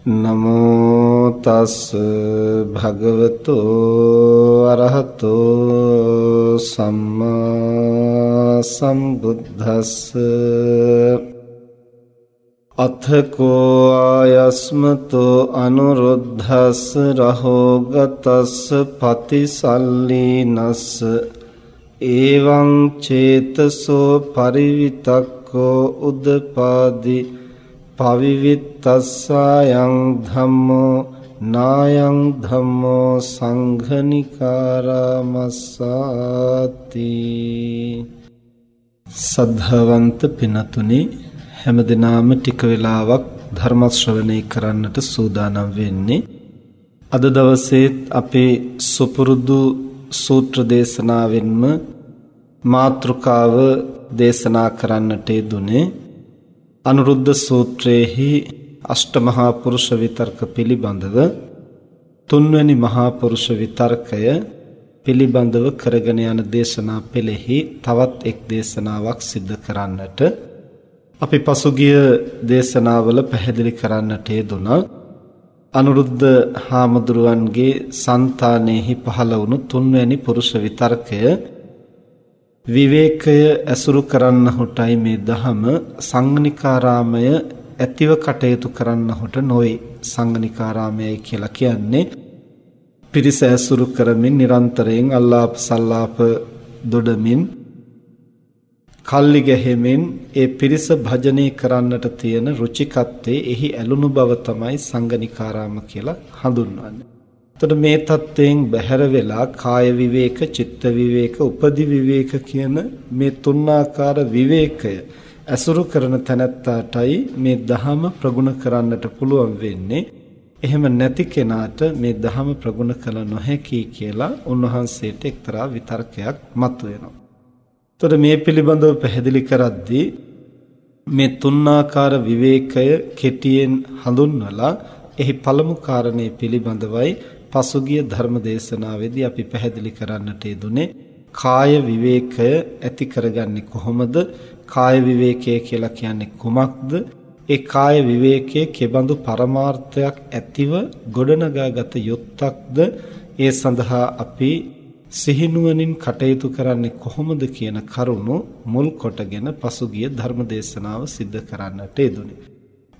නමෝ තස් භගවතෝ අරහතෝ සම්මා සම්බුද්දස්ස අථකෝ ආයස්මතෝ අනුරුද්ධස් රහෝගතස්ස පතිසල්ලීනස්ස එවං චේතසෝ පරිවිතක්කෝ උදපාදී පවිවිත්තස්සායන් ධම්මෝ නායං ධම්මෝ සංඝනිකාරාමස්සාති සද්ධාවන්ත පිනතුනි හැමදිනාම ටික වෙලාවක් ධර්ම ශ්‍රවණය කරන්නට සූදානම් වෙන්නේ. අද දවසේත් අපේ සුපුරුදු සූත්‍ර දේශනාවෙන්ම මාතෘකාව දේශනා කරන්නට යෙදුනේ අනුරුද්ධ සූත්‍රයේහි අෂ්ටමහා පුරුෂ විතර්ක පිළිබඳව තුන්වැනි මහා පුරුෂ විතර්කය පිළිබඳව කරගෙන යන දේශනා පෙළෙහි තවත් එක් දේශනාවක් සිදු කරන්නට අපි පසුගිය දේශනාවල පැහැදිලි කරන්නට යෙදුණා අනුරුද්ධ හාමුදුරුවන්ගේ సంతානෙහි පහළ වුණු තුන්වැනි පුරුෂ විතර්කය විවේකය ඇසුරු කරන්නහුටයි මේ දහම සංගනිකාරාමය ඇතිව කටයුතු කරන්නහුට නොවේ. සංගනිකාරාමයයි කියලා කියන්නේ පිරිස ඇසුරු කරමින් නිරන්තරයෙන් අල්ලාප සල්ලාප දොඩමින් කල්ලි ගැහෙමින් ඒ පිරිස භජනය කරන්නට තියෙන රුචිකත්වයේ එහි ඇලුණු බව තමයි සංගනිකාරාම කියලා හඳුන්වන්නේ. එතකොට මේ தත්වයෙන් බැහැර වෙලා කාය විවේක, චිත්ත විවේක, උපදි විවේක කියන මේ තුන්ආකාර විවේකය ඇසුරු කරන තැනැත්තාටයි මේ ධහම ප්‍රගුණ කරන්නට පුළුවන් වෙන්නේ. එහෙම නැති කෙනාට මේ ධහම ප්‍රගුණ කළ නොහැකි කියලා උන්වහන්සේට එක්තරා විතර්කයක් මතුවෙනවා. එතකොට මේ පිළිබඳව පැහැදිලි කරද්දී මේ තුන්ආකාර විවේකය කෙටියෙන් හඳුන්වලා එහි පළමු කාරණේ පිළිබඳවයි පසුගිය ධර්ම දේශනාවේදී අපි පැහැදිලි කරන්නට යෙදුනේ කාය විවේකය ඇති කරගන්නේ කොහොමද? කාය විවේකය කියලා කියන්නේ කුමක්ද? ඒ කාය විවේකයේ කෙබඳු පරමාර්ථයක් ඇතිව ගොඩනගාගත යුත්තක්ද? ඒ සඳහා අපි සිහිනුවණින් කටයුතු කරන්නේ කොහොමද කියන කරුණු මුල් කොටගෙන පසුගිය ධර්ම දේශනාව සිද්ධ කරන්නට යෙදුනේ.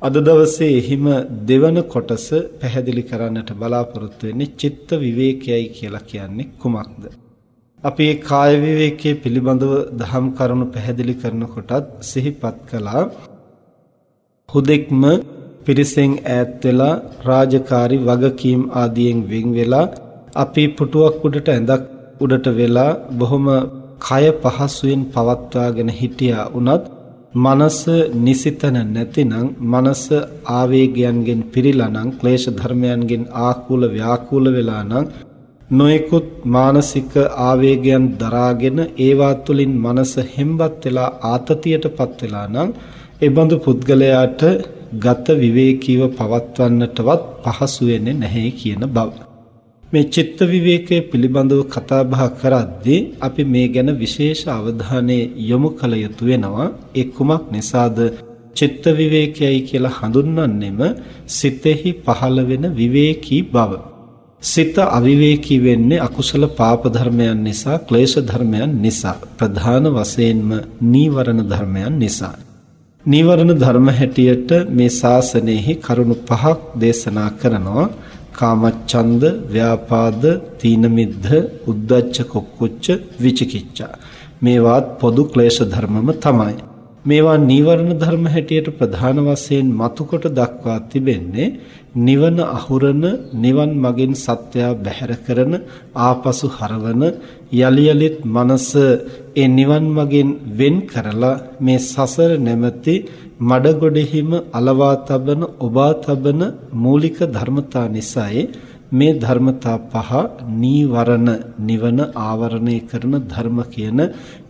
අද දවසේ එහිම දෙවන කොටස පැහැදිලි කරන්නට බලාපොරොත්තු වෙන්නේ චිත්ත විවේකයයි කියලා කියන්නේ කුමක්ද? අපි මේ කාය විවේකයේ පිළිබඳව දහම් කරුණු පැහැදිලි කරනකොටත් සිහිපත් කළා හුදෙක්ම පිරිසෙන් ඈත් වෙලා රාජකාරි වගකීම් ආදියෙන් වෙන් වෙලා අපි පුටුවක් උඩට ඇඳක් උඩට වෙලා බොහොම කය පහසුවෙන් පවත්වාගෙන හිටියා උනත් මනස නිසිතන නැතිනම් මනස ආවේගයන්ගෙන් පිරීලා නම් ක්ලේශ ධර්මයන්ගෙන් ආකූල ව්‍යාකූල වෙලා නම් නොයෙකුත් මානසික ආවේගයන් දරාගෙන ඒවා තුළින් මනස හෙම්බත් වෙලා ආතතියටපත් වෙලා නම් ඒ බඳු පුද්ගලයාට ගත විවේකීව පවත්වන්නටවත් පහසු වෙන්නේ නැහැ කියන බව. මේ චිත්ත විවේකයේ පිළිබඳව කතා බහ කරද්දී අපි මේ ගැන විශේෂ අවධානය යොමු කළ යුතු වෙනවා. ඒ කුමක් නිසාද චිත්ත විවේකයයි කියලා හඳුන්වන්නෙම සිතෙහි පහළ වෙන විවේකී බව. සිත අවිවේකී වෙන්නේ අකුසල පාප ධර්මයන් නිසා, ක්ලේශ ධර්මයන් නිසා, ප්‍රධාන වශයෙන්ම නීවරණ ධර්මයන් නිසා. නීවරණ ධර්ම හැටියට මේ ශාසනයෙහි කරුණු පහක් දේශනා කරනවා. කාමච්ඡන්ද, ව්‍යාපාද, තීන මිද්ධ, උද්ධච්ච කුක්කුච්ච, විචිකිච්ඡා. මේවාත් පොදු ක්ලේශ ධර්මම තමයි. මේවා නීවරණ ධර්ම හැටියට ප්‍රධාන වශයෙන් මතුකොට දක්වා තිබෙන්නේ නිවන අහුරන නිවන් මගින් සත්‍යය බැහැර කරන ආපසු හරවන යලි යලිත් මනස ඒ නිවන් මගින් වෙන් කරලා මේ සසර නැමැති මඩගොඩෙහිම අලවා තබන ඔබා තබන මූලික ධර්මතා නිසායි මේ ධර්මතා පහ නීවරණ නිවන ආවරණය කරන ධර්ම කියන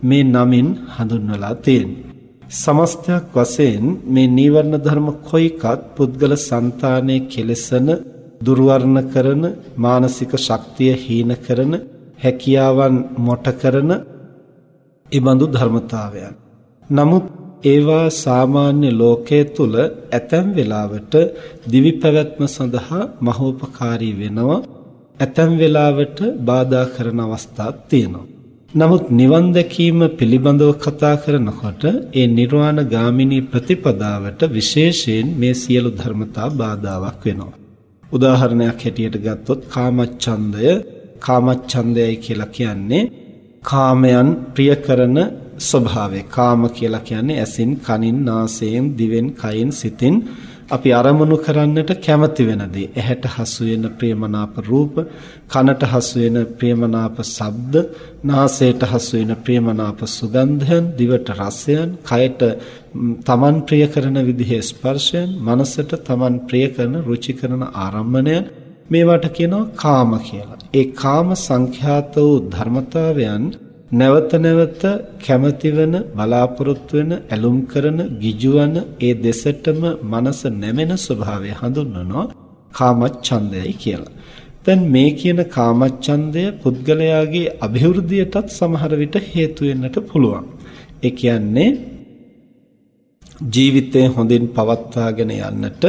මේ නමින් හඳුන්වලා තියෙන්නේ සමස්තයක් වශයෙන් මේ නීවරණ ධර්ම කොයිකත් පුද්ගල సంతානයේ කෙලසන දුර්වර්ණ කරන මානසික ශක්තිය හීන කරන හැකියාවන් මොට කරන ඊබඳු ධර්මතාවයන්. නමුත් ඒවා සාමාන්‍ය ලෝකයේ තුල ඇතැම් වෙලාවට දිවි පැවැත්ම සඳහා මහෝපකාරී වෙනවා. ඇතැම් වෙලාවට බාධා කරන අවස්ථාත් තියෙනවා. නමුත් නිවන් දැකීම පිළිබඳව කතා කරනකොට ඒ නිර්වාණ ගාමිනී ප්‍රතිපදාවට විශේෂයෙන් මේ සියලු ධර්මතා බාධාවක් වෙනවා. උදාහරණයක් හැටියට ගත්තොත් කාමච්ඡන්දය කාමච්ඡන්දයයි කියලා කියන්නේ කාමයන් ප්‍රිය කරන ස්වභාවය. කාම කියලා කියන්නේ ඇසින්, කනින්, නාසයෙන්, දිවෙන්, කයින්, සිතින් අපි අරමුණු කරන්නට කැමති වෙන දේ. ඇහැට හසු වෙන ප්‍රේමනාප රූප, කනට හසු වෙන ප්‍රේමනාප ශබ්ද, නාසයට හසු වෙන ප්‍රේමනාප සුගන්ධයන්, දිවට රසයන්, කයට තමන් ප්‍රිය කරන විදිහේ ස්පර්ශයන්, මනසට තමන් ප්‍රිය කරන රුචි කරන ආරම්මණයන් මේවට කියනවා කාම කියලා. ඒ කාම සංඛ්‍යාත වූ ධර්මතාවයන් නැවත නැවත කැමති වෙන බලාපොරොත්තු වෙන ඇලුම් කරන ගිජුවන ඒ දෙසටම මනස නැමෙන ස්වභාවය හඳුන්වනවා කාමච්ඡන්දයයි කියලා. දැන් මේ කියන කාමච්ඡන්දය පුද්ගලයාගේ અભිවෘද්ධියටත් සමහර විට හේතු වෙන්නට පුළුවන්. ඒ කියන්නේ ජීවිතය හොඳින් පවත්වාගෙන යන්නට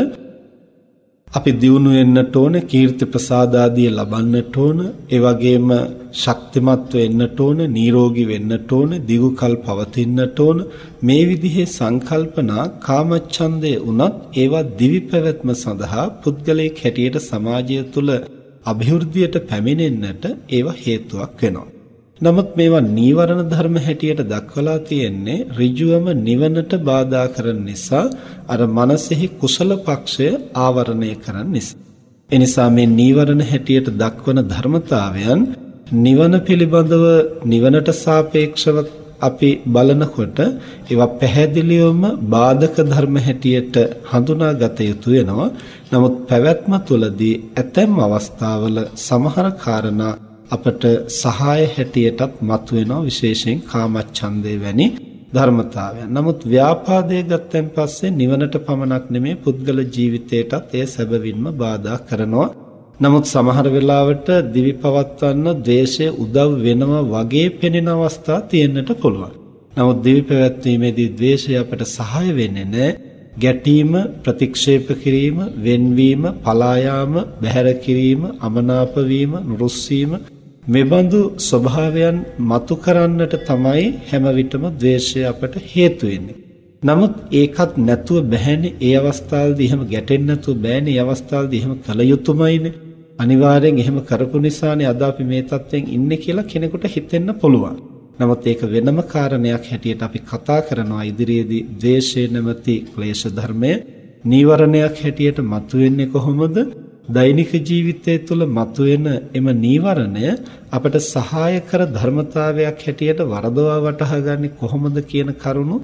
අපි දියුණු වෙන්නට ඕන කීර්ති ප්‍රසාද ආදී ලබන්නට ඕන ඒ වගේම ශක්තිමත් වෙන්නට ඕන නිරෝගී වෙන්නට ඕන දිගුකල් පවතින්නට ඕන. මේ විදිහේ සංකල්පනා කාමච්ඡන්දේ උනත් ඒවා දිවි පැවැත්ම සඳහා පුද්ගලයෙක් හැටියට සමාජය තුළ અભිවෘද්ධියට පැමිණෙන්නට ඒවා හේතුවක් වෙනවා. නමුත් මේවා නීවරණ ධර්ම හැටියට දක්වලා තියෙන්නේ ඍජුවම නිවනට බාධා කරන නිසා අර මනසෙහි කුසල පක්ෂය ආවරණය කරන්න නිසා. එනිසා මේ නීවරණ හැටියට දක්වන ධර්මතාවයන් නිවන පිළිබඳව නිවනට සාපේක්ෂව අපි බලනකොට ඒවා පැහැදිලිවම බාධක ධර්ම හැටියට හඳුනාගත යුතු වෙනවා. නමුත් පැවැත්ම තුළදී ඇතැම් අවස්ථාවල සමහර කාරණා අපට සහාය හැටියටත් මතුවෙනවා විශේෂයෙන් කාමච්ඡන්දේ වැනි ධර්මතාවයන්. නමුත් ව්‍යාපාදයේ ගත්තන් පස්සේ නිවනට පමණක් නෙමේ පුද්ගල ජීවිතයටත් එය සැබවින්ම බාධා කරනවා. නමුත් සමහර වෙලාවට දිවි පවත්වන්න ද්වේෂය උදව් වෙනවා වගේ පෙනෙන අවස්ථා තියෙන්නට පුළුවන්. නමුත් දිවි පැවැත්වීමේදී ද්වේෂය අපට සහාය වෙන්නේ නැහැ. ගැටීම ප්‍රතික්ෂේප කිරීම වෙන්වීම පලා යාම බැහැර කිරීම අමනාප වීම නුරුස්සීම මෙබඳු ස්වභාවයන් මතු කරන්නට තමයි හැම විටම ද්වේෂය අපට හේතු නමුත් ඒකත් නැතුව බෑනේ ඒ අවස්ථාවේදී එහෙම ගැටෙන්න නැතුව බෑනේ ඒ අවස්ථාවේදී එහෙම කල යුතුමයිනේ. අනිවාර්යෙන් එහෙම කරපු නිසානේ අද අපි මේ තත්ත්වෙන් ඉන්නේ කියලා කෙනෙකුට හිතෙන්න පුළුවන්. නමුත් ඒක වෙනම කාරණයක් හැටියට අපි කතා කරනවා ඉදිරියේදී ද්වේෂය නැමැති ක්ලේශ ධර්මය නීවරණයක් හැටියට මතුවෙන්නේ කොහොමද? දෛනික ජීවිතය තුළ මතුවෙන එම නීවරණය අපට සහාය කර ධර්මතාවයක් හැටියට වරදවා වටහා ගන්නේ කොහොමද කියන කරුණු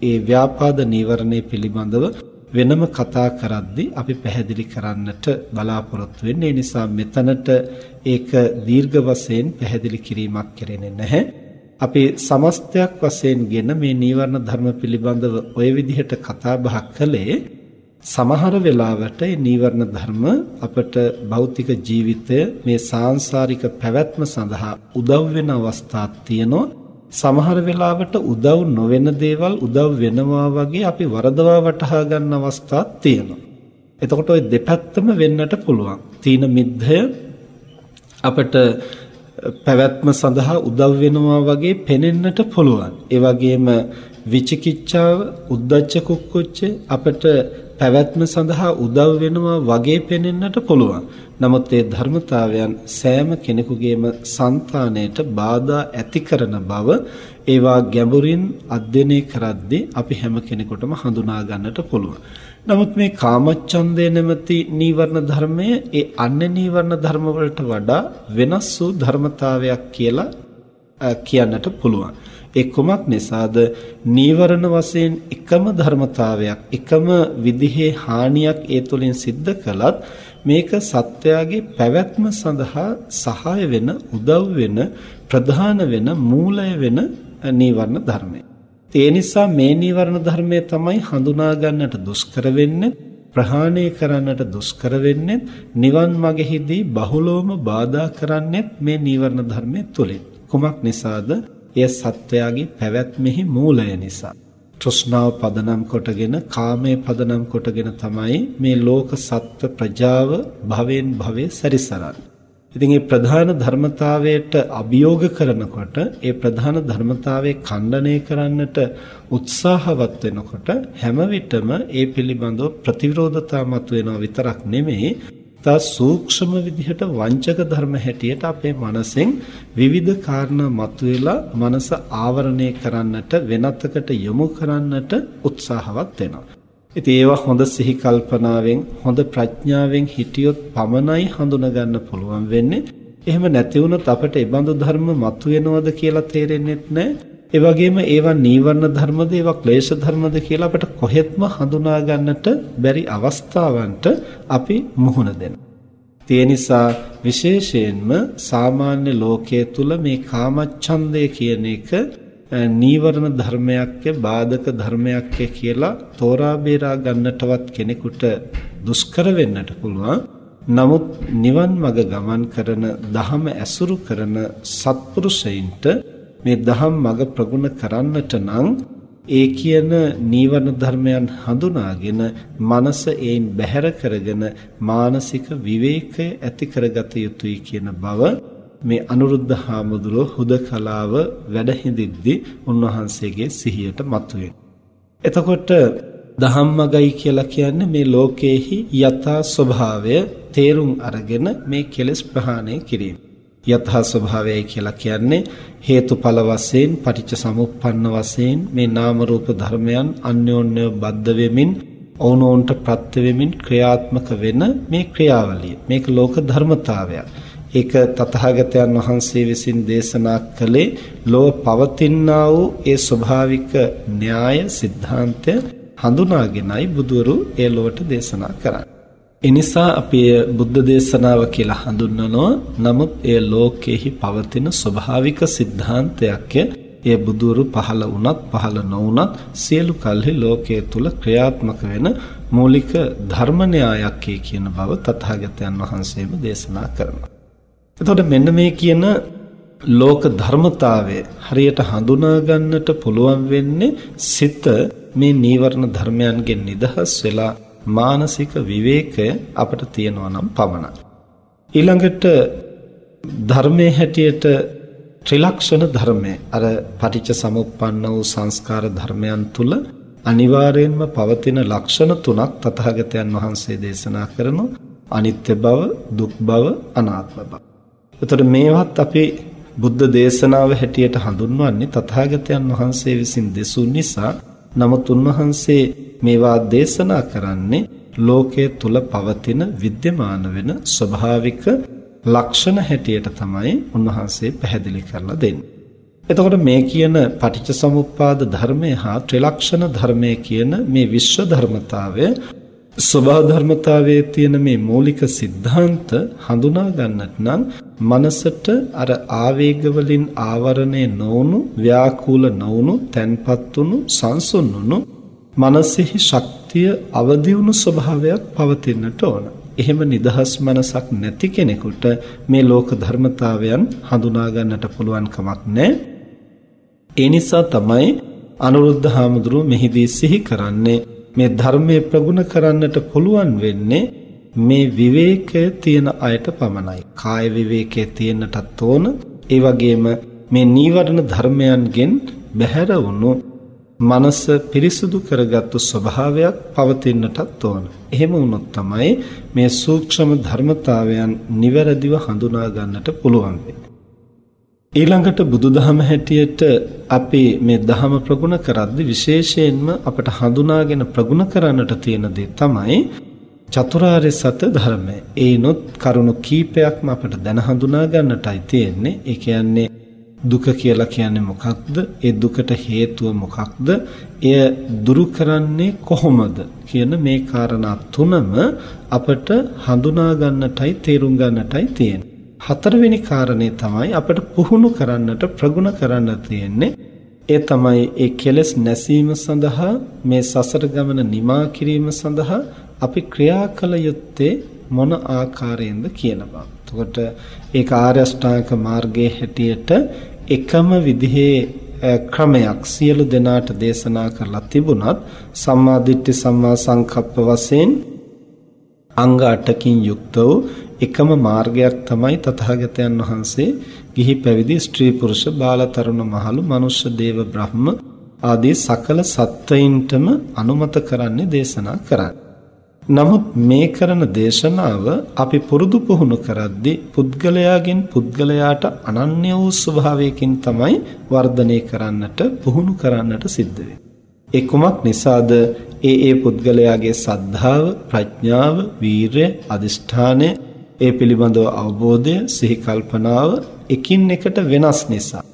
ඒ ව්‍යාපාද නීවරණය පිළිබඳව වෙනම කතා කරද්දී අපි පැහැදිලි කරන්නට බලාපොරොත්තු වෙන්නේ. නිසා මෙතනට ඒක දීර්ඝ වශයෙන් පැහැදිලි කිරීමක් කරන්නේ නැහැ. අපි සමස්තයක් වශයෙන්ගෙන මේ නීවරණ ධර්ම පිළිබඳව ওই විදිහට කතා බහ කළේ සමහර වෙලාවට මේ නීවරණ ධර්ම අපට භෞතික ජීවිතය මේ සාංශාරික පැවැත්ම සඳහා උදව් වෙන අවස්ථාක් තියෙනවා. සමහර වෙලාවට උදව් නොවන දේවල් උදව් වෙනවා වගේ අපි වරදවා වටහා ගන්න අවස්ථාක් තියෙනවා. එතකොට ওই දෙපැත්තම වෙන්නට පුළුවන්. තීන මිද්ධය අපට පැවැත්ම සඳහා උදව් වෙනවා වගේ පෙනෙන්නට පුළුවන්. ඒ වගේම විචිකිච්ඡාව, උද්දච්ච කුක්කුච්ච අපට පැවැත්ම සඳහා උදව් වෙනවා වගේ පෙනෙන්නට පුළුවන්. නමුත් ඒ ධර්මතාවයන් සෑම කෙනෙකුගේම సంతාණයට බාධා ඇති කරන බව ඒවා ගැඹුරින් අධ්‍යයනය කරද්දී අපි හැම කෙනෙකුටම හඳුනා ගන්නට පුළුවන්. නමුත් මේ කාමච්ඡන්දය නැමැති නීවරණ ධර්මය ඒ අන්‍ය නීවරණ ධර්ම වලට වඩා වෙනස් වූ ධර්මතාවයක් කියලා කියන්නට පුළුවන්. ඒ කුමක් නිසාද නීවරණ වශයෙන් එකම ධර්මතාවයක් එකම විදිහේ හානියක් ඒ තුලින් සිද්ධ කළත් මේක සත්‍යයේ පැවැත්ම සඳහා සහාය වෙන උදව් වෙන ප්‍රධාන වෙන මූලය වෙන නීවරණ ධර්මය. ඒ නිසා මේ නීවරණ ධර්මය තමයි හඳුනා ගන්නට දුෂ්කර වෙන්නේ ප්‍රහාණය කරන්නට දුෂ්කර වෙන්නේ නිවන් මගෙහිදී බහුලවම බාධා කරන්නේ මේ නීවරණ ධර්මයේ තුලින්. කුමක් නිසාද? එය සත්‍යයේ පැවැත්මෙහි මූලය නිසා. තෘෂ්ණාව පදනම් කොටගෙන කාමයේ පදනම් කොටගෙන තමයි මේ ලෝක සත්ත්ව ප්‍රජාව භවෙන් භවයේ සැරිසරන්නේ. ඉතින් මේ ප්‍රධාන ධර්මතාවයට අභියෝග කරනකොට ඒ ප්‍රධාන ධර්මතාවයේ ඛණ්ඩණය කරන්නට උත්සාහවත් වෙනකොට හැම විටම ඒ පිළිබඳව ප්‍රතිවිරෝධතා මතුවෙනවා විතරක් නෙමෙයි තා සූක්ෂම විදිහට වංචක ධර්ම හැටියට අපේ මනසෙන් විවිධ කාරණා මතුවෙලා මනස ආවරණය කරන්නට වෙනතකට යොමු කරන්නට උත්සාහවත් වෙනවා. ඉතින් ඒවා හොඳ සිහි කල්පනාවෙන් හොඳ ප්‍රඥාවෙන් හිටියොත් පමණයි හඳුනා ගන්න පුළුවන් වෙන්නේ. එහෙම නැති වුණොත් අපට ඒ බඳු ධර්ම මතුවෙනවද කියලා තේරෙන්නේ නැහැ. ඒ වගේම ඒවා නීවරණ ධර්මද ඒවා ක්ලේශ ධර්මද කියලා අපිට කොහෙත්ම හඳුනා ගන්නට බැරි අවස්ථාවන්ට අපි මුහුණ දෙනවා. ඒ නිසා විශේෂයෙන්ම සාමාන්‍ය ලෝකයේ තුල මේ කාමච්ඡන්දය කියන එක නීවරණ ධර්මයක්ය බාධක ධර්මයක්ය කියලා තෝරා බේරා ගන්නටවත් කෙනෙකුට දුෂ්කර වෙන්නට පුළුවන්. නමුත් නිවන් මඟ ගමන් කරන දහම ඇසුරු කරන සත්පුරුෂයින්ට මේ දහම් මඟ ප්‍රගුණ කරන්නට නම් ඒ කියන නීවරණ ධර්මයන් හඳුනාගෙන මනස ඒන් බැහැර කරගෙන මානසික විවේකය ඇති කරගත යුතුයි කියන බව මේ අනුරුද්ධ හාමුදුරුව හුදකලාව වැඩ හිඳිද්දී උන්වහන්සේගේ සිහියට මතුවේ. එතකොට දහම්මගයි කියලා කියන්නේ මේ ලෝකයේහි යථා ස්වභාවය තේරුම් අරගෙන මේ කෙලෙස් ප්‍රහාණය කිරීම. යථා ස්වභාවයයි කියලා කියන්නේ හේතුඵල වශයෙන් පටිච්ච සමුප්පන්න වශයෙන් මේ නාම රූප ධර්මයන් අන්‍යෝන්‍ය බද්ධ වෙමින් ඔවුනොවුන්ට ප්‍රත්‍ය වෙමින් ක්‍රියාත්මක වෙන මේ ක්‍රියාවලිය මේක ලෝක ධර්මතාවයක්. ඒක තථාගතයන් වහන්සේ විසින් දේශනා කළේ ලෝව පවතිනා වූ ඒ ස්වභාවික න්‍යාය સિદ્ધාන්තය හඳුනාගෙනයි බුදුරු ඒ ලොවට දේශනා කරන්නේ. එනිසා අපි බුද්ධ දේශනාව කියලා හඳුන්වනවා. නමුත් එය ලෝකෙහි පවතින ස්වභාවික સિદ્ધාන්තයක් එය බුදුරු පහළ වුණත් පහළ නොවුණත් සියලු කල්හි ලෝකයේ තුල ක්‍රියාත්මක වෙන මූලික ධර්ම න්‍යායක් කියන බව තථාගතයන් වහන්සේම දේශනා කරනවා. එතකොට මෙන්න මේ කියන ලෝක ධර්මතාවය හරියට හඳුනා ගන්නට පුළුවන් වෙන්නේ සිත මේ නීවරණ ධර්මයන්ගෙන් නිදහස් වෙලා මානසික විවේකය අපට තියෙනවා නම් පමණයි. ඊළඟට ධර්මයේ හැටියට ත්‍රිලක්ෂණ ධර්මය අර පටිච්ච සමුප්පන්න වූ සංස්කාර ධර්මයන් තුල අනිවාර්යයෙන්ම පවතින ලක්ෂණ තුනක් තථාගතයන් වහන්සේ දේශනා කරනවා අනිත්‍ය බව, දුක් බව, අනාත්ම බව. එතකොට මේවත් අපි බුද්ධ දේශනාව හැටියට හඳුන්වන්නේ තථාගතයන් වහන්සේ විසින් දෙසු නිසා නමුත් උන්වහන්සේ මේවා දේශනා කරන්නේ ලෝකයේ තුල පවතින विद्यमान වෙන ස්වභාවික ලක්ෂණ හැටියට තමයි උන්වහන්සේ පැහැදිලි කරලා දෙන්නේ. එතකොට මේ කියන පටිච්චසමුප්පාද ධර්මය හා ත්‍රිලක්ෂණ ධර්මය කියන මේ විශ්ව ධර්මතාවය ස්වභාව ධර්මතාවයේ තියෙන මේ මූලික સિદ્ધාන්ත හඳුනා ගන්නට නම් මනසට අර ආවේග වලින් ආවරණය නොවුණු ව්‍යාකූල නොවුණු තැන්පත් වුණු සංසුන් වුණු මනසෙහි ශක්තිය අවදි වුණු ස්වභාවයක් පවතින්නට ඕන. එහෙම නිදහස් මනසක් නැති කෙනෙකුට මේ ලෝක ධර්මතාවයන් හඳුනා ගන්නට පුළුවන් කමක් නැහැ. ඒ නිසා තමයි අනුරුද්ධ හාමුදුරුව මෙහිදී සිහි කරන්නේ මේ ධර්මයේ ප්‍රගුණ කරන්නට පුළුවන් වෙන්නේ මේ විවේකය තියෙන අයට පමණයි. කාය විවේකයේ තියෙන්නටත් ඕන. ඒ වගේම මේ නීවරණ ධර්මයන්ගෙන් බැහැර වුණු මනස පිරිසුදු කරගත්තු ස්වභාවයක් පවතින්නටත් ඕන. එහෙම වුණොත් තමයි මේ සූක්ෂම ධර්මතාවයන් නිවැරදිව හඳුනා ගන්නට පුළුවන් ඊළඟට බුදුදහම හැටියට අපි මේ දහම ප්‍රගුණ කරද්දී විශේෂයෙන්ම අපට හඳුනාගෙන ප්‍රගුණ කරන්නට තියෙන දේ තමයි චතුරාර්ය සත්‍ය ධර්මය. ඒනොත් කරුණු කීපයක්ම අපට දැන හඳුනා ගන්නටයි තියෙන්නේ. ඒ කියන්නේ දුක කියලා කියන්නේ මොකක්ද? ඒ දුකට හේතුව මොකක්ද? එය දුරු කරන්නේ කොහොමද? කියන මේ කාරණා තුනම අපට හඳුනා ගන්නටයි තේරුම් ගන්නටයි තියෙන්නේ. හතරවෙනි කාරණේ තමයි අපට පුහුණු කරන්නට ප්‍රගුණ කරන්න තියෙන්නේ. ඒ තමයි ඒ කෙලෙස් නැසීම සඳහා මේ සසර ගමන නිමා කිරීම සඳහා අපි ක්‍රියා කළ යුත්තේ මොන ආකාරයෙන්ද කියන බව. එතකොට ඒක ආර්ය අෂ්ටාංග මාර්ගයේ හැටියට එකම විදිහේ ක්‍රමයක් සියලු දෙනාට දේශනා කරලා තිබුණත් සම්මා දිට්ඨි සම්මා සංකප්ප වශයෙන් අංග 8කින් යුක්ත වූ එකම මාර්ගයක් තමයි තථාගතයන් වහන්සේ ගිහි පැවිදි ස්ත්‍රී පුරුෂ බාල තරුණ මහලු මනුෂ්‍ය දේව බ්‍රහ්ම ආදී සකල සත්වයින්ටම අනුමත කරන්නේ දේශනා කරන්නේ. නමුත් මේ කරන දේශනාව අපි පුරුදු පුහුණු කරද්දී පුද්ගලයාගෙන් පුද්ගලයාට අනන්‍ය වූ ස්වභාවයකින් තමයි වර්ධනය කරන්නට පුහුණු කරන්නට සිද්ධ ඒ කුමක් නිසාද? ඒ ඒ පුද්ගලයාගේ සද්ධාව, ප්‍රඥාව, වීරය, අදිෂ්ඨානය, ඒ පිළිබඳව අවබෝධය, සිහි කල්පනාව එකින් එකට වෙනස් නිසා.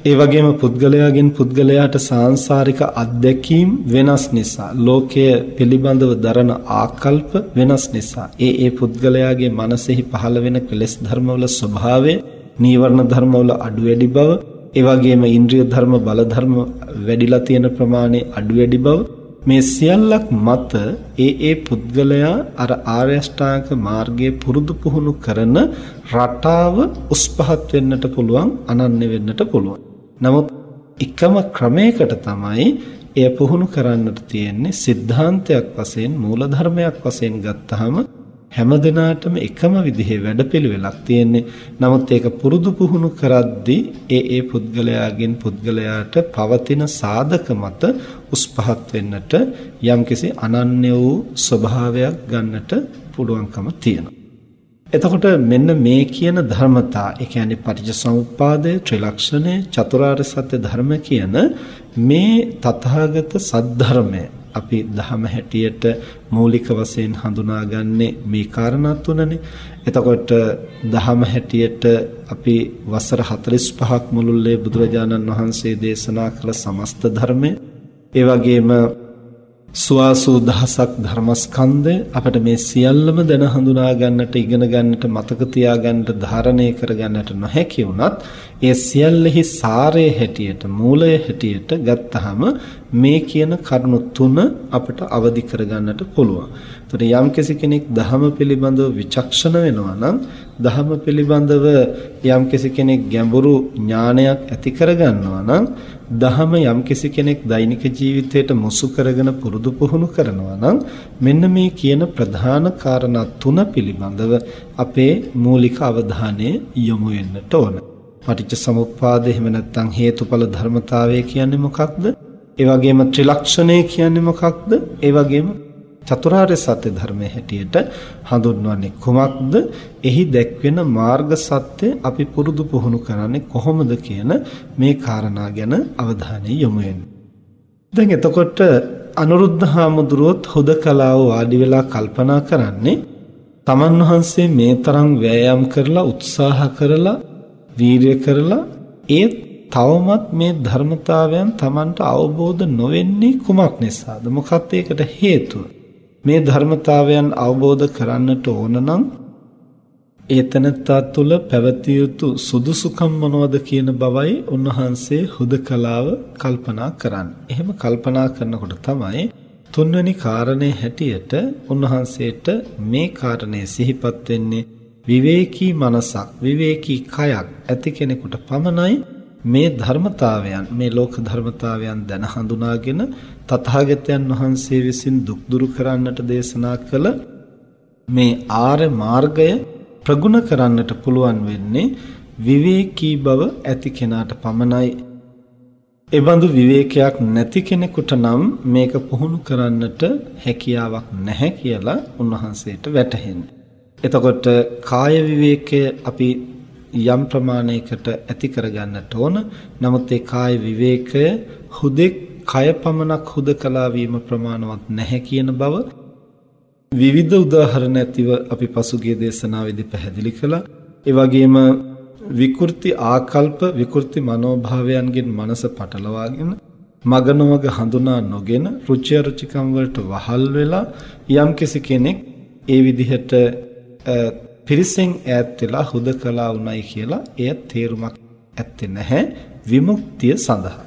ඒ වගේම පුද්ගලයාගෙන් පුද්ගලයාට සාංශාරික අත්දැකීම් වෙනස් නිසා ලෝකය පිළිබඳව දරන ආකල්ප වෙනස් නිසා ඒ ඒ පුද්ගලයාගේ මනසෙහි පහළ වෙන කෙලෙස් ධර්මවල ස්වභාවය නීවරණ ධර්මවල අඩු වැඩි බව ඒ වගේම ඉන්ද්‍රිය ධර්ම බල ධර්ම වැඩිලා තියෙන ප්‍රමාණය අඩු වැඩි බව මේ සියල්ලක් මත ඒ ඒ පුද්ගලයා අර ආර්ය අෂ්ටාංග මාර්ගයේ පුරුදු පුහුණු කරන රටාව උස් පහත් වෙන්නට පුළුවන් අනන්‍ය වෙන්නට පුළුවන්. නමුත් එකම ක්‍රමයකට තමයි එය පුහුණු කරන්නට තියෙන්නේ සිද්ධාන්තයක් වශයෙන් මූලධර්මයක් වශයෙන් ගත්තාම හැම දිනාටම එකම විදිහේ වැඩපිළිවෙලක් තියෙන්නේ. නමුත් ඒක පුරුදු පුහුණු කරද්දී ඒ ඒ පුද්ගලයාගෙන් පුද්ගලයාට පවතින සාධක මත උස් පහත් වෙන්නට යම්කිසි අනන්‍ය වූ ස්වභාවයක් ගන්නට පුළුවන්කම තියෙනවා. එතකොට මෙන්න මේ කියන ධර්මතා ඒ කියන්නේ පටිච්චසමුප්පාදය ත්‍රිලක්ෂණය චතුරාර්ය සත්‍ය ධර්ම කියන මේ තථාගත සද්ධර්මය අපි දහම හැටියට මූලික වශයෙන් හඳුනාගන්නේ මේ කාරණා තුනනේ. එතකොට දහම හැටියට අපි වසර 45ක් මුළුල්ලේ බුදුරජාණන් වහන්සේ දේශනා කළ සමස්ත ධර්මය ඒ වගේම සුවාසූ දහසක් ධර්මස්කන්ධය අපිට මේ සියල්ලම දැන හඳුනා ගන්නට ඉගෙන ගන්නට මතක තියා ගන්නට ධාරණය කර ගන්නට නොහැකි වුණත් ඒ සියල්ලෙහි සාරය හැටියට මූලය හැටියට ගත්තහම මේ කියන කරුණු තුන අපිට අවදි කර ගන්නට පුළුවන්. ඒතර යම්කිසි කෙනෙක් ධහම පිළිබඳව විචක්ෂණ වෙනවා නම් ධහම පිළිබඳව යම්කිසි කෙනෙක් ගැඹුරු ඥානයක් ඇති කර ගන්නවා නම් දහම යම්කිසි කෙනෙක් දෛනික ජීවිතයට මුසු කරගෙන පුරුදු පුහුණු කරනවා නම් මෙන්න මේ කියන ප්‍රධාන කාරණා තුන පිළිබඳව අපේ මූලික අවධානය යොමු වෙන්නට ඕන. පටිච්ච සමුප්පාද එහෙම නැත්නම් හේතුඵල ධර්මතාවය කියන්නේ මොකක්ද? ඒ වගේම ත්‍රිලක්ෂණය කියන්නේ මොකක්ද? ඒ වගේම චතුරාර්ය සත්‍ය ධර්මයේ හැටියට හඳුන්වන්නේ කුමක්ද? එහි දැක්වෙන මාර්ග සත්‍ය අපි පුරුදු පුහුණු කරන්නේ කොහොමද කියන මේ කාරණා ගැන අවධානය යොමු දැන් එතකොට අනුරුද්ධ හාමුදුරුවොත් හුදකලාව වාඩි වෙලා කල්පනා කරන්නේ තමන් වහන්සේ මේ තරම් වෑයම් කරලා උත්සාහ කරලා වීර්ය කරලා ඒ තවමත් මේ ධර්මතාවයන් Tamanට අවබෝධ නොවෙන්නේ කුමක් නිසාද? මොකක්ද ඒකට හේතුව? මේ ධර්මතාවයන් අවබෝධ කරන්නට ඕන නම් ඒතනත්තා තුළ පැවතිය යුතු සුදුසුකම් මොනවද කියන බවයි උන්වහන්සේ හුදකලාව කල්පනා කරන්නේ. එහෙම කල්පනා කරනකොට තමයි තුන්වෙනි කාරණේ හැටියට උන්වහන්සේට මේ කාරණේ සිහිපත් වෙන්නේ. විවේකී මනසක් විවේකී කයක් ඇති කෙනෙකුට පමණයි මේ ධර්මතාවයන් මේ ලෝක ධර්මතාවයන් දැන හඳුනාගෙන තථාගතයන් වහන්සේ විසින් දුක් දුරු කරන්නට දේශනා කළ මේ ආර්ය මාර්ගය ප්‍රගුණ කරන්නට පුළුවන් වෙන්නේ විවේකී බව ඇති කෙනාට පමණයි. එබඳු විවේකයක් නැති කෙනෙකුට නම් මේක පුහුණු කරන්නට හැකියාවක් නැහැ කියලා උන්වහන්සේට වැටහෙන්නේ. එතකොට කාය විවේකය අපි යම් ප්‍රමාණයකට ඇති කරගන්නට ඕන. නමුත් ඒ කාය විවේකය හුදෙක් කය පමණක් හුදකලා වීම ප්‍රමාණවත් නැහැ කියන බව විවිධ උදාහරණ ඇතිව අපි පසුගිය දේශනාවේදී පැහැදිලි කළා. ඒ වගේම විකෘති ආකල්ප විකෘති මනෝභාවයන්ගෙන් මනස පටලවාගෙන මගනොමග හඳුනා නොගෙන රුචි අරුචිකම් වලට වහල් වෙලා යම්කිසි කෙනෙක් ඒ විදිහට පිරිසෙන් ඈත් වෙලා හුදකලා වුණයි කියලා එය තේරුමක් ඇත්තේ නැහැ විමුක්තිය සඳහා.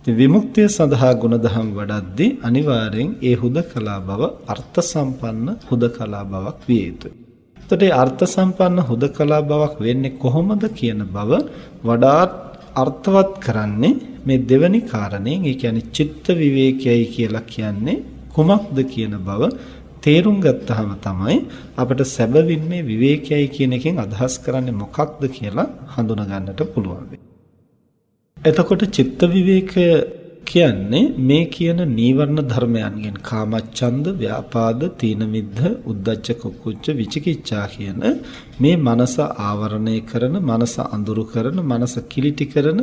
ඉතින් විමුක්තිය සඳහා ගුණධම් වඩද්දී අනිවාර්යෙන් ඒ හුදකලා බව අර්ථ සම්පන්න හුදකලා බවක් විය යුතුයි. එතකොට ඒ අර්ථ සම්පන්න හුදකලා බවක් වෙන්නේ කොහොමද කියන බව වඩාත් අර්ථවත් කරන්නේ මේ දෙවැනි කාරණයෙන් ඒ කියන්නේ චිත්ත විවේකයයි කියලා කියන්නේ කුමක්ද කියන බව තේරුම් ගත්තාම තමයි අපිට සැබවින් මේ විවේකයයි කියන එකෙන් අදහස් කරන්නේ මොකක්ද කියලා හඳුනා ගන්නට පුළුවන්. එතකොට චිත්ත විවේකය කියන්නේ මේ කියන නීවරණ ධර්මයන්ගෙන් කාමච්ඡන්ද, ව්‍යාපාද, තීන මිද්ධ, උද්ධච්ච කුක්කුච්ච, විචිකිච්ඡා කියන මේ මනස ආවරණය කරන, මනස අඳුරු කරන, මනස කිලිටි කරන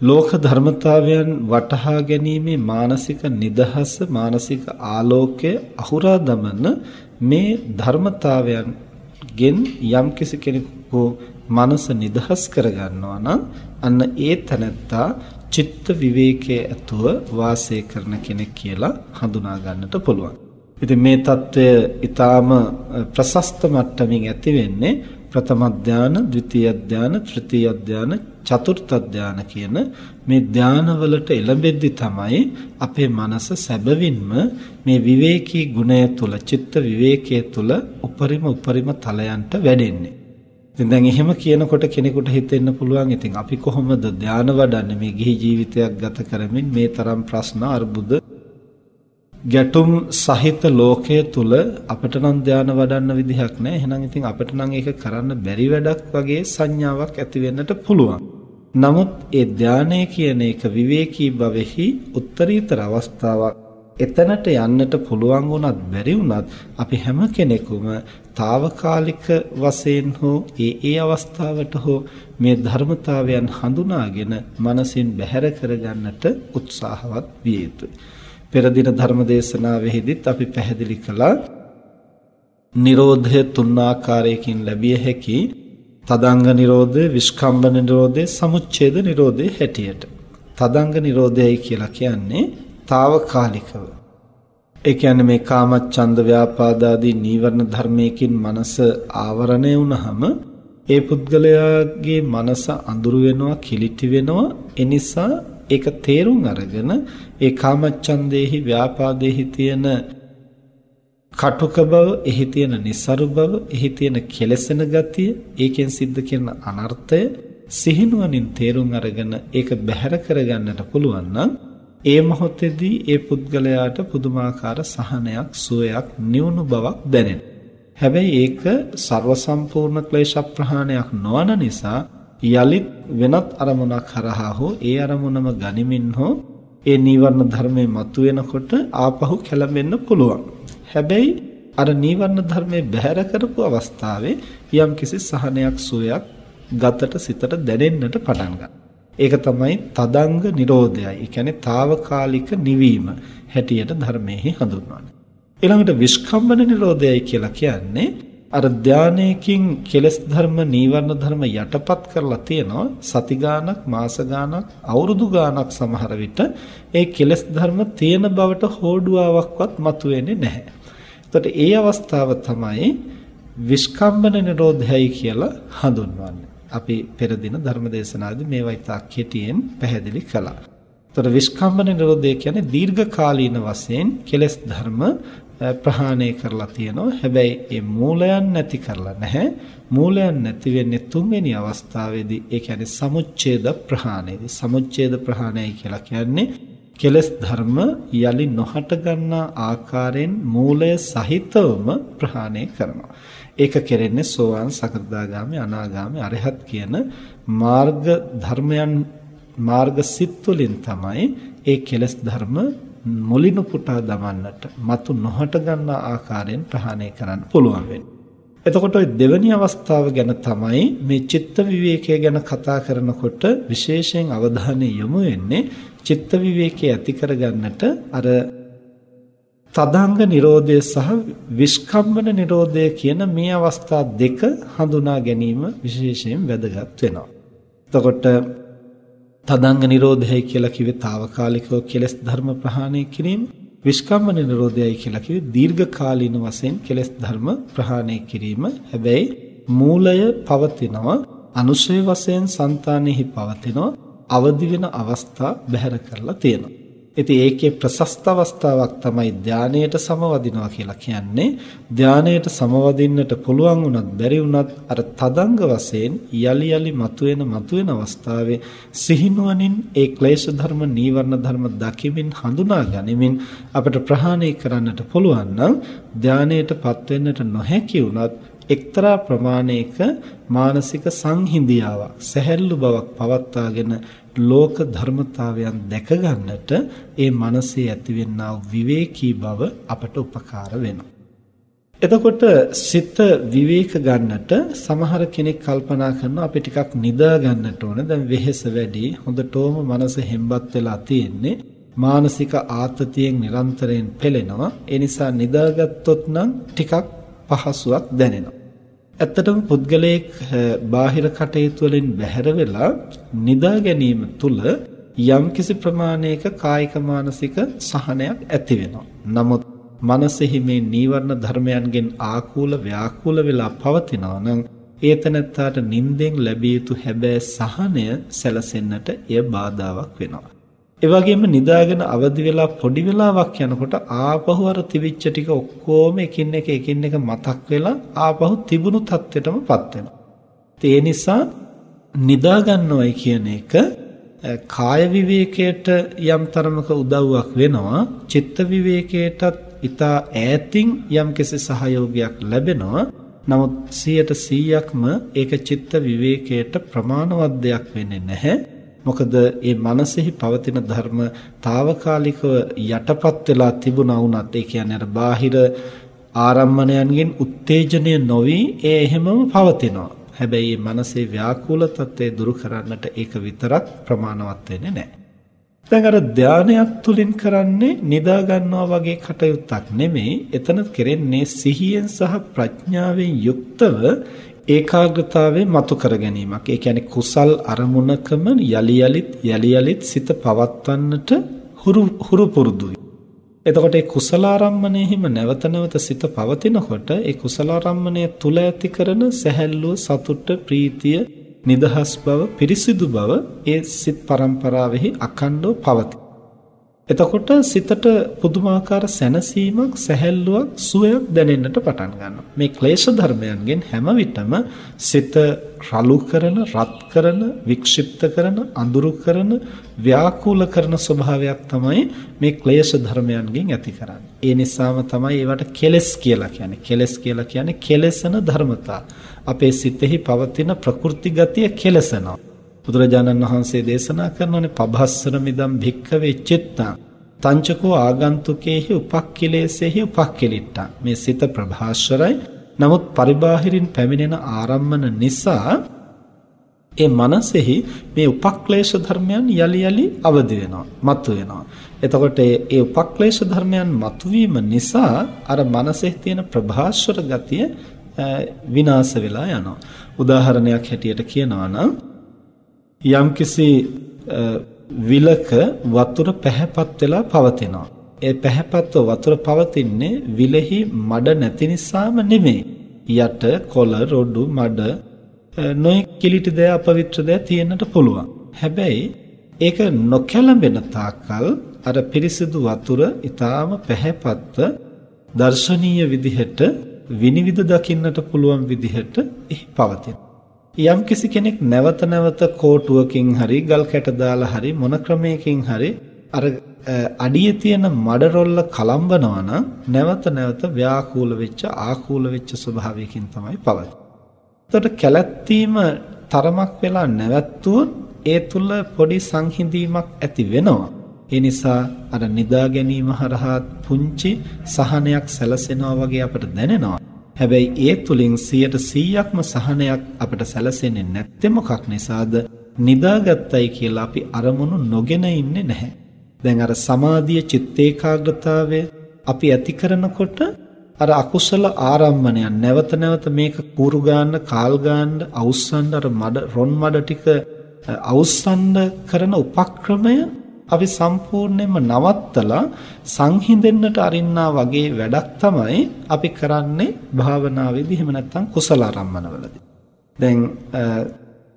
ලෝක ධර්මතාවයන් වටහා ගැනීමේ මානසික නිදහස මානසික ආලෝකය අහුරා දමන මේ ධර්මතාවයන් ගෙන් යම් කිසි කෙනෙකු මනස නිදහස් කරගන්නවා නම් අන්න ඒ තැනැත්තා චිත්ත විවේකයේ ඇතුව වාසය කරන කෙනෙක් කියලා හඳුනා ගන්නට පුළුවන්. ඉතින් මේ தত্ত্বය ඊටාම ප්‍රශස්ත මට්ටමින් ඇති වෙන්නේ ප්‍රථම ධාන, ද්විතීය ධාන, තෘතීය ධාන, චතුර්ථ ධාන කියන මේ ධානවලට එළඹෙද්දි තමයි අපේ මනස සැබවින්ම මේ විවේකී ගුණය තුල, චිත්ත විවේකයේ තුල උපරිම උපරිම තලයන්ට වැඩෙන්නේ. ඉතින් දැන් එහෙම කියනකොට කෙනෙකුට හිතෙන්න පුළුවන් ඉතින් අපි කොහොමද ධාන වඩන්නේ මේ ගිහි ජීවිතයක් ගත කරමින් මේ තරම් ප්‍රශ්න අර්බුද ගැටුම් සහිත ලෝකයේ තුල අපිට නම් ධාන වඩන්න විදිහක් නැහැ. එහෙනම් ඉතින් අපිට නම් ඒක කරන්න බැරි වැඩක් වගේ සංඥාවක් ඇති වෙන්නට පුළුවන්. නමුත් ඒ ධානය කියන එක විවේකී භවෙහි උත්තරීතර අවස්ථාවක්. එතනට යන්නට පුළුවන් වුණත් බැරි වුණත් අපි හැම කෙනෙකුම తాවකාලික වශයෙන් හෝ ඒ ඒ අවස්ථාවට හෝ මේ ධර්මතාවයන් හඳුනාගෙන මනසින් බැහැර කරගන්නට උත්සාහවත් විය යුතුයි. පෙර දින ධර්ම දේශනාවෙහිදීත් අපි පැහැදිලි කළා නිරෝධය තුන් ආකාරයකින් ලැබිය හැකි තදංග නිරෝධය, විස්කම්බන නිරෝධය, සමුච්ඡේද නිරෝධය හැටියට. තදංග නිරෝධයයි කියලා කියන්නේ తాවකාලිකව. ඒ කියන්නේ මේ කාමච්ඡන්ද ව්‍යාපාද ආදී නීවරණ ධර්මයකින් මනස ආවරණය වුනහම ඒ පුද්ගලයාගේ මනස අඳුරු වෙනවා, කිලිටි වෙනවා. ඒ නිසා ඒක තේරුම් අරගෙන ඒ කාමච්ඡන්දේහි ව්‍යාපාදේහි තියෙන කටුක බව, එහි තියෙන નિસරු බව, එහි තියෙන කෙලසෙන ගතිය, ඒකෙන් සිද්ධ කරන අනර්ථය සිහිනුවණින් තේරුම් අරගෙන ඒක බැහැර කරගන්නට පුළුවන් නම් ඒ මොහොතේදී ඒ පුද්ගලයාට පුදුමාකාර සහනයක්, සුවයක්, නිවුණු බවක් දැනෙනවා. හැබැයි ඒක ਸਰව සම්පූර්ණ ක්ලේශ ප්‍රහාණයක් නොවන නිසා යලිත් වෙනත් අරමුණක් හරහා හෝ ඒ අරමුණම ගනිමින් හෝ ඒ නීවරණ ධර්මයේ මතුවෙනකොට ආපහු කැළඹෙන්න පුළුවන්. හැබැයි අර නීවරණ ධර්මයේ බැහැර කරපු අවස්ථාවේ යම්කිසි සහනයක් සුවයක් ගතට සිතට දැනෙන්නට පටන් ඒක තමයි තදංග නිරෝධයයි. ඒ කියන්නේ తాවකාලික නිවීම හැටියට ධර්මයේ හඳුන්වන්නේ. ඊළඟට විස්කම්බන නිරෝධයයි කියලා කියන්නේ අර ධානයකින් කෙලස් ධර්ම නීවරණ ධර්ම යටපත් කරලා තියෙනවා සති ගානක් මාස ගානක් අවුරුදු ගානක් සමහර විට ඒ කෙලස් ධර්ම තියෙන බවට හෝඩුවාවක්වත් මතුවෙන්නේ නැහැ. එතකොට ඒ අවස්ථාව තමයි විස්කම්බන නිරෝධයයි කියලා හඳුන්වන්නේ. අපි පෙර දින ධර්ම දේශනාවේදී මේවා ඉතා කෙටියෙන් පැහැදිලි කළා. ତර විස්කම්බන නිරෝධය කියන්නේ දීර්ඝ කාලීන වශයෙන් කෙලෙස් ධර්ම ප්‍රහාණය කරලා තියෙනවා. හැබැයි ඒ මූලයන් නැති කරලා නැහැ. මූලයන් නැති වෙන්නේ තුන්වෙනි අවස්ථාවේදී. ඒ කියන්නේ සමුච්ඡේද ප්‍රහාණයදී. සමුච්ඡේද ප්‍රහාණයයි කියලා කියන්නේ කෙලස් ධර්ම යලි නොහට ගන්නා ආකාරයෙන් මූලය සහිතවම ප්‍රහාණය කරනවා. ඒක කෙරෙන්නේ සෝවාන් සකදාගාමි අනාගාමි අරහත් කියන මාර්ග ධර්මයන් මාර්ග සිත් වලින් තමයි ඒ කෙලස් ධර්ම මුලිනු පුටා දමන්නට මතු නොහට ගන්නා ආකාරයෙන් ප්‍රහාණය කරන්න පුළුවන් වෙන්නේ. එතකොට ওই දෙවැනි අවස්ථාව ගැන තමයි මේ චිත්ත විවේකය ගැන කතා කරනකොට විශේෂයෙන් අවධානය යොමු වෙන්නේ චිත්ත විවේකයේ ඇති කරගන්නට අර තදංග නිරෝධය සහ විස්කම්බන නිරෝධය කියන මේ අවස්ථා දෙක හඳුනා ගැනීම විශේෂයෙන් වැදගත් වෙනවා. එතකොට තදංග නිරෝධයයි කියලා කිව්වේ తాවකාලිකව කෙලස් ධර්ම ප්‍රහාණය කිරීම විස්කම්ම නිරෝධයයි කියලා කිව්වේ දීර්ඝකාලීන වශයෙන් කෙලස් ධර්ම ප්‍රහාණය කිරීම. හැබැයි මූලය පවතිනවා අනුශය වශයෙන් సంతානෙහි පවතිනවා අවදි වෙන අවස්ථා බැහැර කරලා තියෙනවා. ඉතින් ඒකේ ප්‍රශස්ත අවස්ථාවක් තමයි ධානයට සමවදිනවා කියලා කියන්නේ. ධානයට සමවදින්නට පුළුවන් වුණත් බැරි වුණත් අර තදංග වශයෙන් යලි යලි මතුවෙන මතුවෙන අවස්ථාවේ සිහිනුවණින් ඒ ක්ලේශ ධර්ම නීවරණ ධර්ම දකිමින් හඳුනා ගනිමින් අපට ප්‍රහාණය කරන්නට පුළුවන් නම් ධානයටපත් වෙන්නට නොහැකි වුණත් එක්තරා ප්‍රමාණයක මානසික සංහිඳියාවක් සැහැල්ලු බවක් පවත්වාගෙන ලෝක ධර්මතාවයන් දැක ගන්නට ඒ මනසේ ඇතිවෙනා විවේකී බව අපට උපකාර වෙනවා. එතකොට සිත විවේක ගන්නට සමහර කෙනෙක් කල්පනා කරනවා අපි ටිකක් නිදා ගන්නට ඕන. දැන් වෙහෙස වැඩි. හොඳටම මනස හෙම්බත් වෙලා තියෙන්නේ. මානසික ආතතියෙන් නිරන්තරයෙන් පෙළෙනවා. ඒ නිසා නිදාගත්තොත් නම් ටිකක් පහසුවක් දැනෙනවා. ඇත්තටම පුද්ගලයෙක් බාහිර කටයුතු වලින් බැහැර වෙලා නිදා ගැනීම තුළ යම්කිසි ප්‍රමාණයක කායික මානසික සහනයක් ඇති වෙනවා. නමුත් මනසෙහි මේ නීවරණ ධර්මයන්ගෙන් ආකූල ව්‍යාකූල වෙලා පවතිනවා නම් ඒතනත්තාට නිින්දෙන් ලැබිය යුතු හැබෑ සහනය සැලසෙන්නට එය බාධාවක් වෙනවා. ඒ වගේම නිදාගෙන අවදි වෙලා පොඩි වෙලාවක් යනකොට ආපහු අර තිබිච්ච ටික ඔක්කොම එකින් එක එකින් එක මතක් වෙලා ආපහු තිබුණු තත්ත්වයටමපත් වෙනවා. ඒ නිසා නිදා ගන්නවයි කියන එක කාය විවේකයට යම් තරමක උදව්වක් වෙනවා චිත්ත විවේකයටත් ඊතා ඈතින් යම්කිසි සහයෝගයක් ලැබෙනවා නමුත් 100%ක්ම ඒක චිත්ත විවේකයට ප්‍රමාණවත් දෙයක් වෙන්නේ නැහැ මොකද මේ මනසෙහි පවතින ධර්ම తాවකාලිකව යටපත් වෙලා තිබුණා වුණත් ඒ කියන්නේ අර බාහිර ආරම්මණයන්ගෙන් උත්තේජනය නොවි ඒ එහෙමම පවතිනවා. හැබැයි මේ මනසේ ව්‍යාකූල තත්ත්වය දුරු කරන්නට ඒක විතරක් ප්‍රමාණවත් වෙන්නේ නැහැ. දැන් අර ධානයක් තුලින් කරන්නේ නිදා ගන්නවා වගේ කටයුත්තක් නෙමෙයි. එතන කෙරෙන්නේ සිහියෙන් සහ ප්‍රඥාවෙන් යුක්තව ඒකාග්‍රතාවයේ මතු කර ගැනීමක්. ඒ කියන්නේ කුසල් අරමුණකම යලි යලිත් යලි යලිත් සිත පවත්වන්නට හුරු හුරු පුරුදුයි. එතකොට ඒ කුසලාරම්මණයෙහිම නැවත නැවත සිත පවතිනකොට ඒ කුසලාරම්මණය තුල ඇති කරන සැහැල්ලුව සතුට ප්‍රීතිය නිදහස් බව පිරිසිදු බව ඒ සිත් පරම්පරාවෙහි අඛණ්ඩව පවතී. එතකොට සිතට පුදුමාකාර සැනසීමක් සැහැල්ලුවක් සුවයක් දැනෙන්නට පටන් ගන්නවා. මේ ක්ලේශ ධර්මයන්ගෙන් හැම විටම සිත රළු කරන, රත් කරන, වික්ෂිප්ත කරන, අඳුරු කරන, ව්‍යාකූල කරන ස්වභාවයක් තමයි මේ ක්ලේශ ධර්මයන්ගෙන් ඇති කරන්නේ. ඒ නිසාම තමයි ඒවට කෙලෙස් කියලා කියන්නේ. කෙලෙස් කියලා කියන්නේ කෙලෙසන ධර්මතා. අපේ සිතෙහි පවතින ප්‍රකෘති ගතිය කෙලසනවා. බුදුරජාණන් වහන්සේ දේශනා කරනවානේ පබස්සර මිදම් භික්ඛවේ චිත්තං. තංචකෝ ආගන්තුකේහි උපක්ඛිලේසෙහි උපක්ඛිලිට්ටං මේ සිත ප්‍රභාස්වරයි. නමුත් පරිබාහිරින් පැමිණෙන ආරම්මන නිසා ඒ මනසෙහි මේ උපක්ලේශ ධර්මයන් යලි යලි අවදි වෙනවා මතු වෙනවා. එතකොට ඒ උපක්ලේශ ධර්මයන් මතුවීම නිසා අර මනසේ තියෙන ප්‍රභාස්වර ගතිය විනාශ වෙලා යනවා. උදාහරණයක් හැටියට කියනවා නම් යම්කිසි විලක වතුර පැහැපත් වෙලා පවතිනවා. ඒ පැහැපත්ව වතුර පවතින්නේ විලෙහි මඩ නැති නිසාම නෙමෙයි. යට කොළ රොඩු මඩ නොයෙක් කිලිටි දෑ අපවිත්‍ර දෑ තියෙන්නට පුළුවන්. හැබැයි ඒක නොකැළඹෙන තාක්කල් අර පිරිසිදු වතුර ඊටාම පැහැපත්ව දර්ශනීය විදිහට විනිවිද දකින්නට පුළුවන් විදිහට එහි පවතින. යම් කිසි කෙනෙක් නැවත නැවත කෝටුවකින් හරි ගල් කැට දාලා හරි මොන ක්‍රමයකින් හරි අර අඩියේ තියෙන මඩ රොල්ල කලම්බනවා නම් නැවත නැවත ව්‍යාකූල වෙච්ච ආකූල වෙච්ච ස්වභාවයකින් තමයි පවතින්නේ. එතකොට කැලැත්තීම තරමක් වෙලා නැවැත්තුවොත් ඒ තුල පොඩි සංහිඳීමක් ඇති වෙනවා. ඒ නිසා අර නිදා ගැනීම හරහා පුංචි සහනයක් සැලසෙනවා වගේ අපට දැනෙනවා. හැබැයි ඒ තුලින් 100%ක්ම සහනයක් අපට සැලසෙන්නේ නැත්තේ මොකක් නිසාද? නිදාගත්තයි කියලා අපි අරමුණු නොගෙන ඉන්නේ නැහැ. දැන් අර සමාධිය චිත්ත ඒකාග්‍රතාවය අපි ඇති කරනකොට අර අකුසල ආරම්මණයන් නැවත නැවත මේක කూరు ගන්න කාල් ගන්න අවුස්සන්න අර මඩ රොන් මඩ ටික අවුස්සන්න කරන උපක්‍රමය අපි සම්පූර්ණයෙන්ම නවත්තලා සංහිඳෙන්නට අරින්නා වගේ වැඩක් තමයි අපි කරන්නේ භාවනාවේදී එහෙම නැත්නම් කුසල ආරම්මනවලදී. දැන්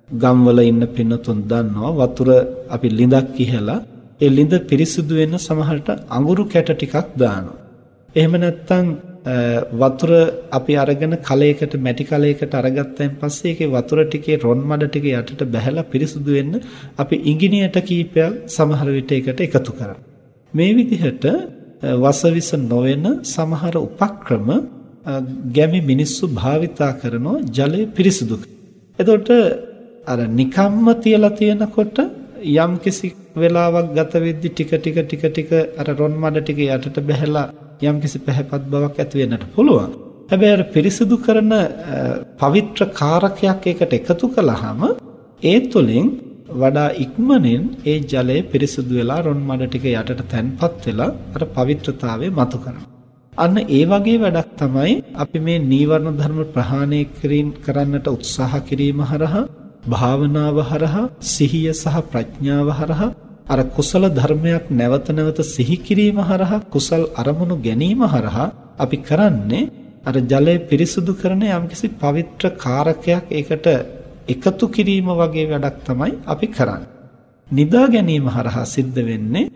ගම්වල ඉන්න පින්නතුන් දන්නවා වතුර අපි ලිඳක් ඉහලා ඒ ලිඳ පිරිසිදු වෙන්න සමහරට අඟුරු කැට ටිකක් දානවා. එහෙම නැත්නම් වතුර අපි අරගෙන කලයකට මැටි කලයකට අරගත්තයින් පස්සේ ඒකේ වතුර ටිකේ රොන් මඩ ටික යටට බැහැලා පිරිසුදු වෙන්න අපි ඉංගිනියට කීපයක් සමහර විට එකට එකතු කරනවා. මේ විදිහට වසවිස නොවන සමහර උපක්‍රම ගැමි මිනිස්සු භාවිතා කරන ජලය පිරිසුදු එතකොට අර නිකම්ම තියලා තියෙනකොට යම් කිසි වෙලාවක් ගත වෙද්දි ටික ටික ටික ටික අර රොන් මඩ ටික යටට බැහැලා යම්කිසි පැහැපත් බවක් ඇති වෙන්නට පුළුවන්. හැබැයි අර පිරිසිදු කරන පවිත්‍ර කාරකයක් එකට එකතු කළාම ඒ තුළින් වඩා ඉක්මනින් ඒ ජලය පිරිසිදු වෙලා රොන් මඩ ටික යටට තැන්පත් වෙලා අර පවිත්‍රතාවය මතු කරනවා. අන්න ඒ වගේ වැඩක් තමයි අපි මේ නීවරණ ධර්ම ප්‍රහාණය කරන්නට උත්සාහ කිරීම හරහා භාවනාව හරහා සිහිය සහ ප්‍රඥාව හරහා අර කුසල ධර්මයක් නැවත නැවත සිහි කිරීම හරහා කුසල් අරමුණු ගැනීම හරහා අපි කරන්නේ අර ජලය පිරිසුදු කරන යම්කිසි පවිත්‍ර කාරකයක් ඒකට එකතු කිරීම වගේ වැඩක් තමයි අපි කරන්නේ. නිදා ගැනීම හරහා සිද්ධ වෙන්නේ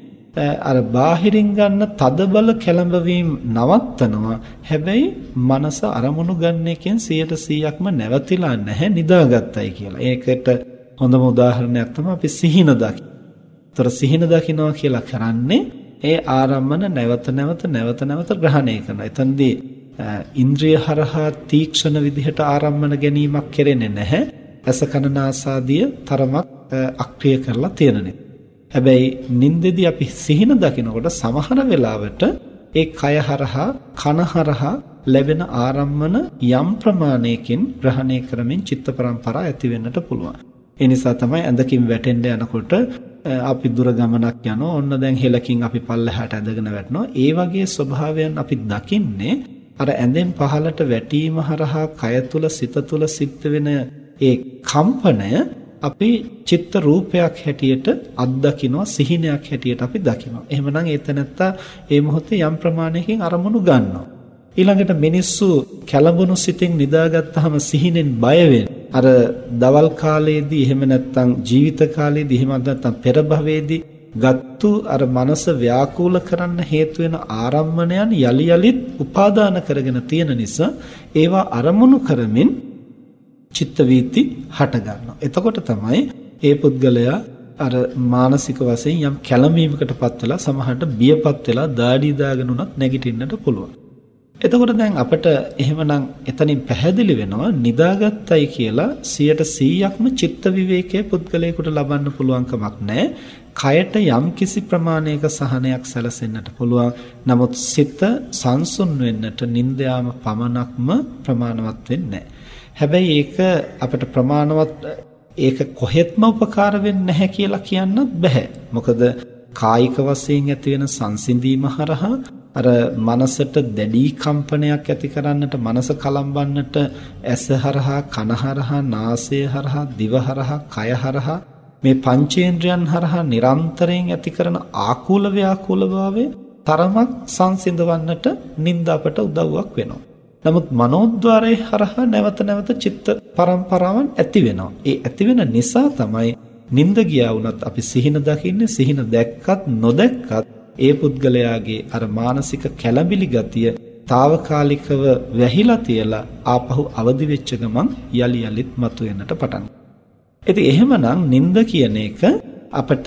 අර බාහිරින් ගන්න තදබල කැළඹවීම නවත්තනවා. හැබැයි මනස අරමුණු ගන්න එකෙන් 100%ක්ම නැවතිලා නැහැ නිදාගත්තයි කියලා. ඒකට හොඳම උදාහරණයක් තමයි අපි සිහින දකි. ତොර සිහින දකින්නවා කියලා කරන්නේ ඒ ආරම්මන නැවත නැවත නැවත නැවත ග්‍රහණය කරනවා. එතනදී ඉන්ද්‍රිය හරහා තීක්ෂණ විදිහට ආරම්මන ගැනීමක් කෙරෙන්නේ නැහැ. ඇස කන නාසාදිය තරමක් අක්‍රිය කරලා තියෙනනේ. හැබැයි නින්දෙදී අපි සිහින දකිනකොට සමහර වෙලාවට ඒ කය හරහා කන හරහා ලැබෙන ආරම්මන යම් ප්‍රමාණයකින් ග්‍රහණය කරමින් චිත්ත පරම්පරා ඇති වෙන්නට පුළුවන්. ඒ නිසා තමයි ඇඳකින් වැටෙන්න යනකොට අපි දුර ගමනක් යනවා. ඔන්න දැන් හෙලකින් අපි පල්ලෙහාට ඇදගෙන වැටෙනවා. ඒ වගේ ස්වභාවයන් අපි දකින්නේ අර ඇඳෙන් පහලට වැටීම හරහා කය තුල සිත තුල සිත් වෙන ඒ කම්පනය අපි චිත්ත රූපයක් හැටියට අත්දකිනවා සිහිනයක් හැටියට අපි දකිනවා. එහෙමනම් ඒතනත්තා ඒ මොහොතේ යම් ප්‍රමාණයකින් අරමුණු ගන්නවා. ඊළඟට මිනිස්සු කැළඹුණු සිතින් නිදාගත්තාම සිහිනෙන් බය අර දවල් කාලයේදී එහෙම නැත්නම් ජීවිත කාලයේදී එහෙම නැත්නම් පෙර භවයේදී ගත්තු අර මනස ව්‍යාකූල කරන්න හේතු වෙන ආරම්මණයන් යලි යලිත් උපාදාන කරගෙන තියෙන නිසා ඒවා අරමුණු කරමින් චිත්ත වීති හට ගන්නවා. එතකොට තමයි ඒ පුද්ගලයා අර මානසික වශයෙන් යම් කැළඹීමකටපත් වෙලා සමහරට බියපත් වෙලා দাঁඩි දාගෙන උනත් නැගිටින්නට පුළුවන්. එතකොට දැන් අපිට එහෙමනම් එතනින් පැහැදිලි වෙනවා නිදාගත්තයි කියලා 100%ක්ම චිත්ත විවේකයේ පුද්ගලයාට ලබන්න පුළුවන් කමක් නැහැ. කයට යම් කිසි ප්‍රමාණයක සහනයක් සැලසෙන්නට පුළුවන්. නමුත් සිත සංසුන් වෙන්නට නින්දයාම පමණක්ම ප්‍රමාණවත් වෙන්නේ හැබැයි ඒක අපිට ප්‍රමාණවත් ඒක කොහෙත්ම උපකාර වෙන්නේ නැහැ කියලා කියන්නත් බෑ. මොකද කායික වශයෙන් ඇති වෙන සංසිඳීම හරහා අර මනසට දැඩි කම්පනයක් ඇති කරන්නට මනස කලම්බන්නට ඇස හරහා කන හරහා නාසය හරහා දිව හරහා කය හරහා මේ පංචේන්ද්‍රයන් හරහා නිරන්තරයෙන් ඇති කරන ආකූල ව්‍යාකූල භාවය තරමක් සංසිඳවන්නට නිନ୍ଦ අපට උදව්වක් වෙනවා. නමුත් මනෝද්වාරයේ හරහා නැවත නැවත චිත්ත පරම්පරාවන් ඇති වෙනවා. ඒ ඇති වෙන නිසා තමයි නිින්ද ගියා වුණත් අපි සිහින දකින්නේ සිහින දැක්කත් නොදැක්කත් ඒ පුද්ගලයාගේ අර මානසික කැළඹිලි ගතිය తాවකාලිකව වැහිලා තියලා ආපහු අවදි වෙච්ච ගමන් යලි යලිත් මතුවෙන්නට පටන් ඉතින් එහෙමනම් නිନ୍ଦ කියන එක අපට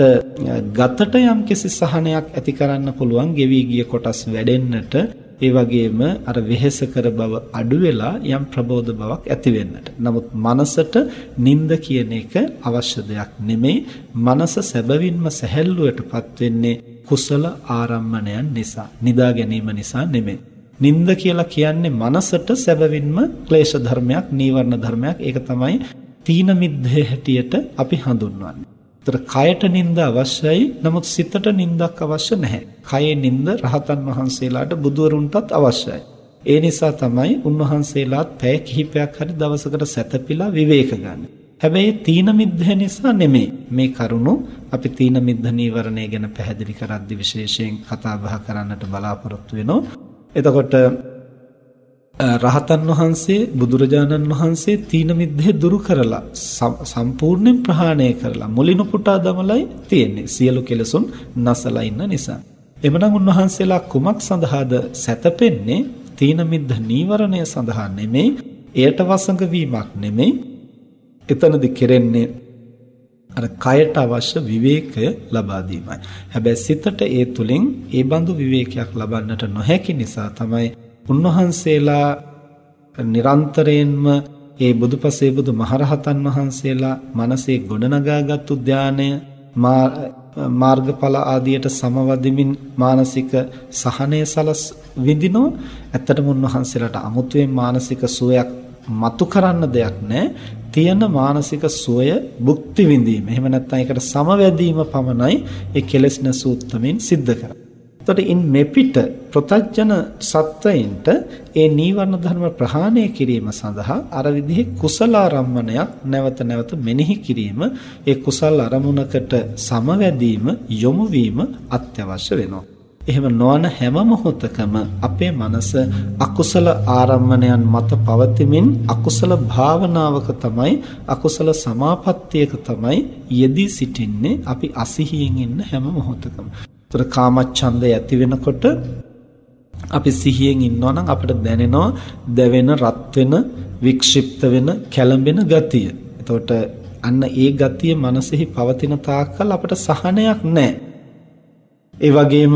ගතට යම් කිසි සහනයක් ඇති කරන්න පුළුවන් ගෙවි ගිය කොටස් වැඩෙන්නට ඒ වගේම අර වෙහෙස කර බව අඩු වෙලා යම් ප්‍රබෝධ බවක් ඇති වෙන්නට. නමුත් මනසට නිନ୍ଦ කියන එක අවශ්‍ය දෙයක් නෙමෙයි. මනස සැබවින්ම සැහැල්ලුවටපත් වෙන්නේ කුසල ආරම්මණයන් නිසා, නිදා ගැනීම නිසා නෙමෙයි. නිନ୍ଦ කියලා කියන්නේ මනසට සැබවින්ම ක්ලේශ ධර්මයක්, නීවරණ ධර්මයක්. ඒක තමයි තීන මිද්දේ හැටියට අපි හඳුන්වන්නේ. ඒතර කයට නිନ୍ଦ අවශ්‍යයි. නමුත් සිතට නිନ୍ଦක් අවශ්‍ය නැහැ. කයේ නිନ୍ଦ රහතන් වහන්සේලාට බුදුවරුන්ටත් අවශ්‍යයි. ඒ නිසා තමයි උන්වහන්සේලාත් පැය කිහිපයක් හරි දවසකට සැතපීලා විවේක ගන්නේ. හැබැයි තීන මිද්ද නිසා නෙමෙයි. මේ කරුණු අපි තීන මිද්ද නීවරණය ගැන පැහැදිලි කරද්දි විශේෂයෙන් කතා බහ කරන්නට බලාපොරොත්තු වෙනවා. එතකොට රහතන් වහන්සේ බුදුරජාණන් වහන්සේ තීන මිද්දේ දුරු කරලා සම්පූර්ණයෙන් ප්‍රහාණය කරලා මුලිනු පුටා දමලයි තියෙන්නේ සියලු කෙලසුන් නැසලා ඉන්න නිසා. එමනම් උන්වහන්සේලා කුමක් සඳහාද සැතපෙන්නේ තීන මිද්ද නීවරණය සඳහා නෙමෙයි එයට වසඟ වීමක් නෙමෙයි එතනදි කෙරෙන්නේ අර කයට අවශ්‍ය විවේකය ලබා දීමයි. හැබැයි සිතට ඒ තුලින් ඒ බඳු විවේකයක් ලබන්නට නොහැකි නිසා තමයි උන්වහන්සේලා නිරන්තරයෙන්ම ඒ බුදුපසේ බුදු මහරහතන් වහන්සේලා මනසේ ගොඩනගාගත්තු ධානය මාර්ගඵල ආදියට සමවදිමින් මානසික සහනය සලස් විඳිනෝ ඇත්තටම උන්වහන්සේලාට අමුතුවෙන් මානසික සුවයක් මතු කරන්න දෙයක් නැහැ තියෙන මානසික සුවය භුක්ති විඳීම. එහෙම නැත්නම් ඒකට සමවැදීම පමණයි ඒ කෙලෙස් නැසූත්තමින් සිද්ධ කරන්නේ. එතකොට ඉන් මෙපිට ප්‍රතඥ සත්වයින්ට ඒ නීවරණ ධර්ම ප්‍රහාණය කිරීම සඳහා අර විදිහේ කුසල ආරම්මණයක් නැවත නැවත මෙනෙහි කිරීම ඒ කුසල් අරමුණකට සමවැදීම යොමු වීම අත්‍යවශ්‍ය වෙනවා. එහෙම නොවන හැම මොහොතකම අපේ මනස අකුසල ආරම්මණයන් මත පවතිමින් අකුසල භාවනාවක තමයි අකුසල සමාපත්තියක තමයි යෙදී සිටින්නේ අපි අසිහියෙන් ඉන්න හැම මොහොතකම. ඒතර කාමච්ඡන්දය ඇති වෙනකොට අපි සිහියෙන් ඉන්නවා නම් අපිට දැනෙනවා දැවෙන රත් වෙන වික්ෂිප්ත වෙන කැළඹෙන ගතිය. එතකොට අන්න ඒ ගතිය මනසෙහි පවතින තාක්කල් අපිට සහනයක් නැහැ. ඒ වගේම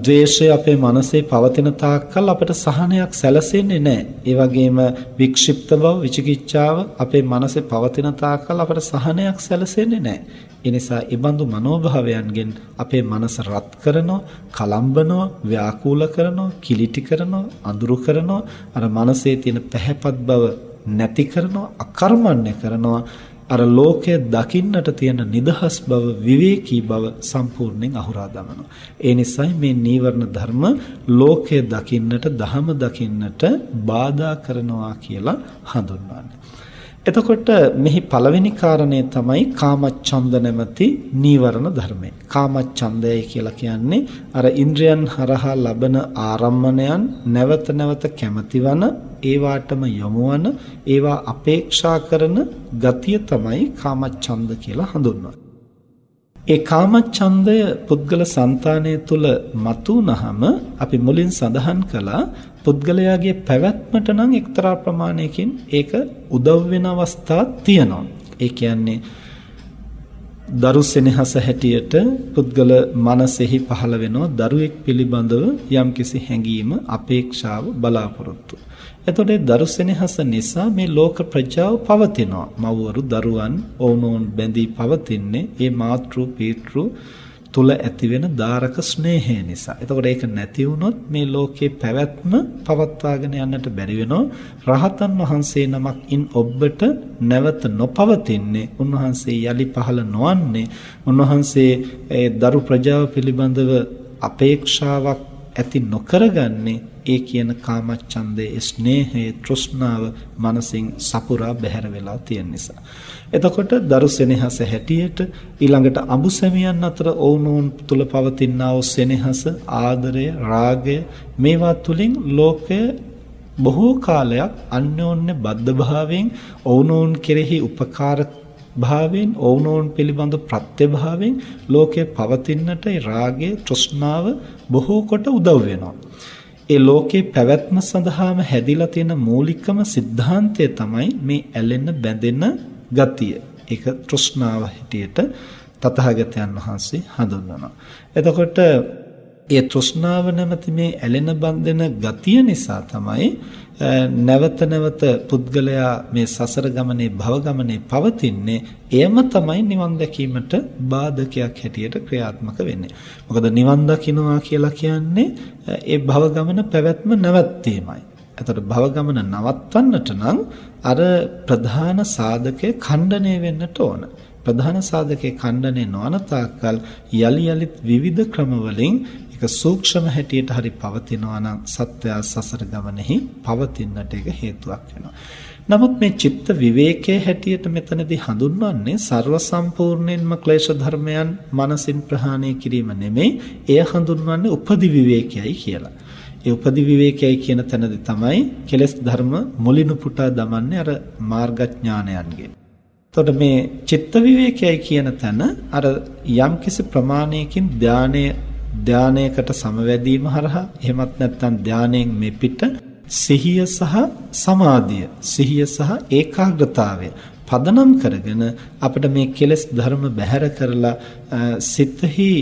ද්වේෂය අපේ මනසේ පවතින තාක්කල් අපිට සහනයක් සැලසෙන්නේ නැහැ. ඒ වගේම වික්ෂිප්ත බව, විචිකිච්ඡාව අපේ මනසේ පවතින තාක්කල් අපිට සහනයක් සැලසෙන්නේ නැහැ. ඒ නිසා ඊබඳු මනෝභාවයන්ගෙන් අපේ මනස රත් කරනවා, කලම්බනවා, ව්‍යාකූල කරනවා, කිලිටි කරනවා, අඳුරු කරනවා, අර මනසේ තියෙන පැහැපත් බව නැති කරනවා, අකර්මණ්‍ය කරනවා. අර ලෝකය දකින්නට තියෙන නිදහස් බව විවේකී බව සම්පූර්ණයෙන් අහුරා දමනවා. ඒ නිසායි මේ නීවරණ ධර්ම ලෝකය දකින්නට, ධහම දකින්නට බාධා කරනවා කියලා හඳුන්වන්නේ. එතකොට මෙහි පළවෙනි කාරණය තමයි කාමච්ඡන්ද නැමැති නීවරණ ධර්මය. කාමච්ඡන්දයයි කියලා කියන්නේ අර ඉන්ද්‍රයන් හරහා ලබන ආරම්මණයන් නැවත නැවත කැමතිවන ඒවාටම යොමුවන ඒවා අපේක්ෂා කරන ගතිය තමයි කාමච්ඡන්ද කියලා හඳුන්වන්නේ. ඒ කාමච්ඡන්දය පුද්ගල సంతානය තුල මතුනහම අපි මුලින් සඳහන් කළා පුද්ගලයාගේ පැවැත්මට නම් එක්තරා ප්‍රමාණයකින් ඒක උදව් වෙන අවස්ථා තියෙනවා. ඒ කියන්නේ දරු සෙනෙහස හැටියට පුද්ගල මනසෙහි පහළ වෙනවා දරුවෙක් පිළිබඳව යම්කිසි හැඟීම අපේක්ෂාව බලාපොරොත්තු. එතකොට දරු සෙනෙහස නිසා මේ ලෝක ප්‍රජාව පවතිනවා. මව්වරු දරුවන් ඕනෝන් බැඳී පවතින්නේ ඒ මාතෘ පීතෘ තුල ඇතිවෙන දාරක ස්නේහය නිසා. එතකොට ඒක නැති වුණොත් මේ ලෝකේ පැවැත්ම පවත්වාගෙන යන්නට බැරි වෙනවා. රහතන් වහන්සේ නමක් ඉන් ඔබට නැවත නොපවතින්නේ. උන්වහන්සේ යලි පහළ නොවන්නේ. උන්වහන්සේ ඒ දරු ප්‍රජාව පිළිබඳව අපේක්ෂාවක් ඇති නොකරගන්නේ ඒ කියන කාමච්ඡන්දයේ ස්නේහයේ තෘෂ්ණාව මනසින් සපුරා බැහැර වෙලා තියෙන නිසා. එතකොට දරු සෙනෙහස හැටියට ඊළඟට අඹු සැමියන් අතර ඔවුනොවුන් තුල පවතිනා වූ සෙනෙහස, ආදරය, රාගය මේවා තුලින් ලෝකය බොහෝ කාලයක් අන්‍යෝන්‍ය බද්ධ භාවයෙන් ඔවුනොවුන් කෙරෙහි උපකාර භාවයෙන් ඕනෝන් පිළිබඳ ප්‍රත්‍යභාවයෙන් ලෝකේ පවතින්නට ඒ රාගය තෘෂ්ණාව බොහෝ කොට උදව් වෙනවා. ඒ ලෝකේ පැවැත්ම සඳහාම හැදිලා තියෙන මූලිකම સિદ્ધාන්තය තමයි මේ ඇලෙන බැඳෙන ගතිය. ඒක තෘෂ්ණාව හැටියට තථාගතයන් වහන්සේ හඳුන්වනවා. එතකොට ඒ තෘෂ්ණාව නැමැති මේ ඇලෙන බැඳෙන ගතිය නිසා තමයි නැවත නැවත පුද්ගලයා මේ සසර ගමනේ භව ගමනේ පවතින්නේ එයම තමයි නිවන් දැකීමට බාධකයක් හැටියට ක්‍රියාත්මක වෙන්නේ. මොකද නිවන් දකින්නවා කියලා කියන්නේ ඒ භව ගමන පැවැත්ම නැවැත්වීමයි. එතකොට භව ගමන නවත්වන්නට නම් අර ප්‍රධාන සාධකය ඛණ්ඩණය වෙන්නට ඕන. ප්‍රධාන සාධකේ ඛණ්ඩණය නොවන තාක්කල් යලි යලිත් විවිධ ක්‍රමවලින් ඒක සූක්ෂම හැටියට හරි පවතිනවා නම් සත්‍ය සසර ගමනෙහි පවතින්නට ඒක හේතුවක් වෙනවා. නමුත් මේ චිත්ත විවේකයේ හැටියට මෙතනදී හඳුන්වන්නේ ਸਰව සම්පූර්ණයෙන්ම ක්ලේශ ධර්මයන් මනසින් ප්‍රහාණය කිරීම නෙමෙයි එය හඳුන්වන්නේ උපදි විවේකයයි කියලා. ඒ උපදි විවේකයයි කියන තැනදී තමයි කෙලෙස් ධර්ම මුලිනු පුටා දමන්නේ අර මාර්ගඥානයන්ගෙන්. එතකොට මේ චිත්ත විවේකයයි කියන තැන අර යම්කිසි ප්‍රමාණයකින් ධානය ධානයකට සමවැදීම හරහා එහෙමත් නැත්නම් ධානයෙන් මෙපිට සිහිය සහ සමාධිය සිහිය සහ ඒකාග්‍රතාවය පදනම් කරගෙන අපිට මේ කෙලෙස් ධර්ම බැහැර කරලා සිතෙහි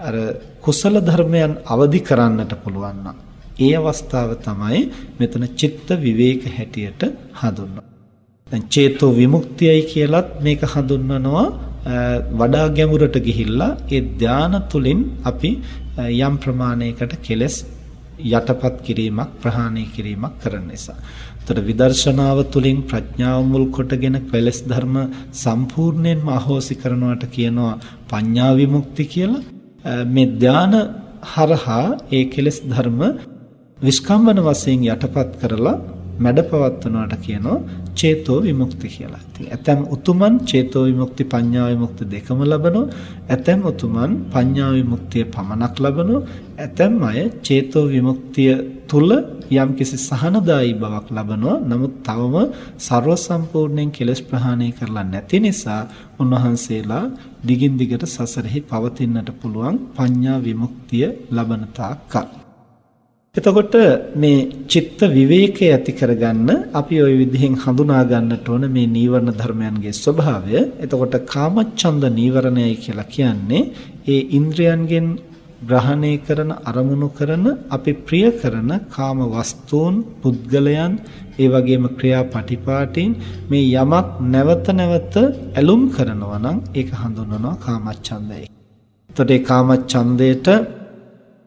අර කුසල ධර්මයන් අවදි කරන්නට පුළුවන් නම් ඒ අවස්ථාව තමයි මෙතන චිත්ත විවේක හැටියට හඳුන්වන්නේ. දැන් චේතෝ විමුක්තියයි කියලත් මේක හඳුන්වනවා වඩා ගැඹුරට ගිහිල්ලා ඒ ධාන තුලින් අපි යම් ප්‍රමාණයකට කෙලස් යටපත් කිරීමක් ප්‍රහාණය කිරීමක් කරන නිසා. එතකොට විදර්ශනාව තුලින් ප්‍රඥාව මුල් කොටගෙන කෙලස් ධර්ම සම්පූර්ණයෙන්ම අහෝසි කරනවට කියනවා පඤ්ඤා විමුක්ති කියලා. මේ ධාන හරහා ඒ කෙලස් ධර්ම විස්කම්බන වශයෙන් යටපත් කරලා මැඩපවත්වනවට කියනවා චේතෝ විමුක්ති කියලා. ඉතින් ඇතැම් උතුමන් චේතෝ විමුක්ති පඤ්ඤා විමුක්ති දෙකම ලබනවා. ඇතැම් උතුමන් පඤ්ඤා විමුක්තිය පමණක් ලබනවා. ඇතැම් අය චේතෝ විමුක්තිය තුල යම්කිසි සහනදායී බවක් ලබනවා. නමුත් තවම ਸਰව සම්පූර්ණයෙන් කෙලස් ප්‍රහාණය කරලා නැති නිසා උන්වහන්සේලා දිගින් දිගට සසරෙහි පවතින්නට පුළුවන් පඤ්ඤා විමුක්තිය ලබන තාක්කල්. එතකොට මේ චිත්ත විවේකය ඇති කරගන්න අපි ওই විදිහෙන් හඳුනා ගන්නට ඕන මේ නීවරණ ධර්මයන්ගේ ස්වභාවය. එතකොට කාමච්ඡන්ද නීවරණයයි කියලා කියන්නේ ඒ ඉන්ද්‍රයන්ගෙන් ග්‍රහණය කරන අරමුණු කරන අපි ප්‍රිය කරන කාම වස්තුන් පුද්ගලයන් ඒ වගේම ක්‍රියාපටිපාටින් මේ යමක් නැවත නැවත ඇලුම් කරනවා නම් ඒක හඳුන්වනවා කාමච්ඡන්දයයි. එතකොට ඒ කාමච්ඡන්දයට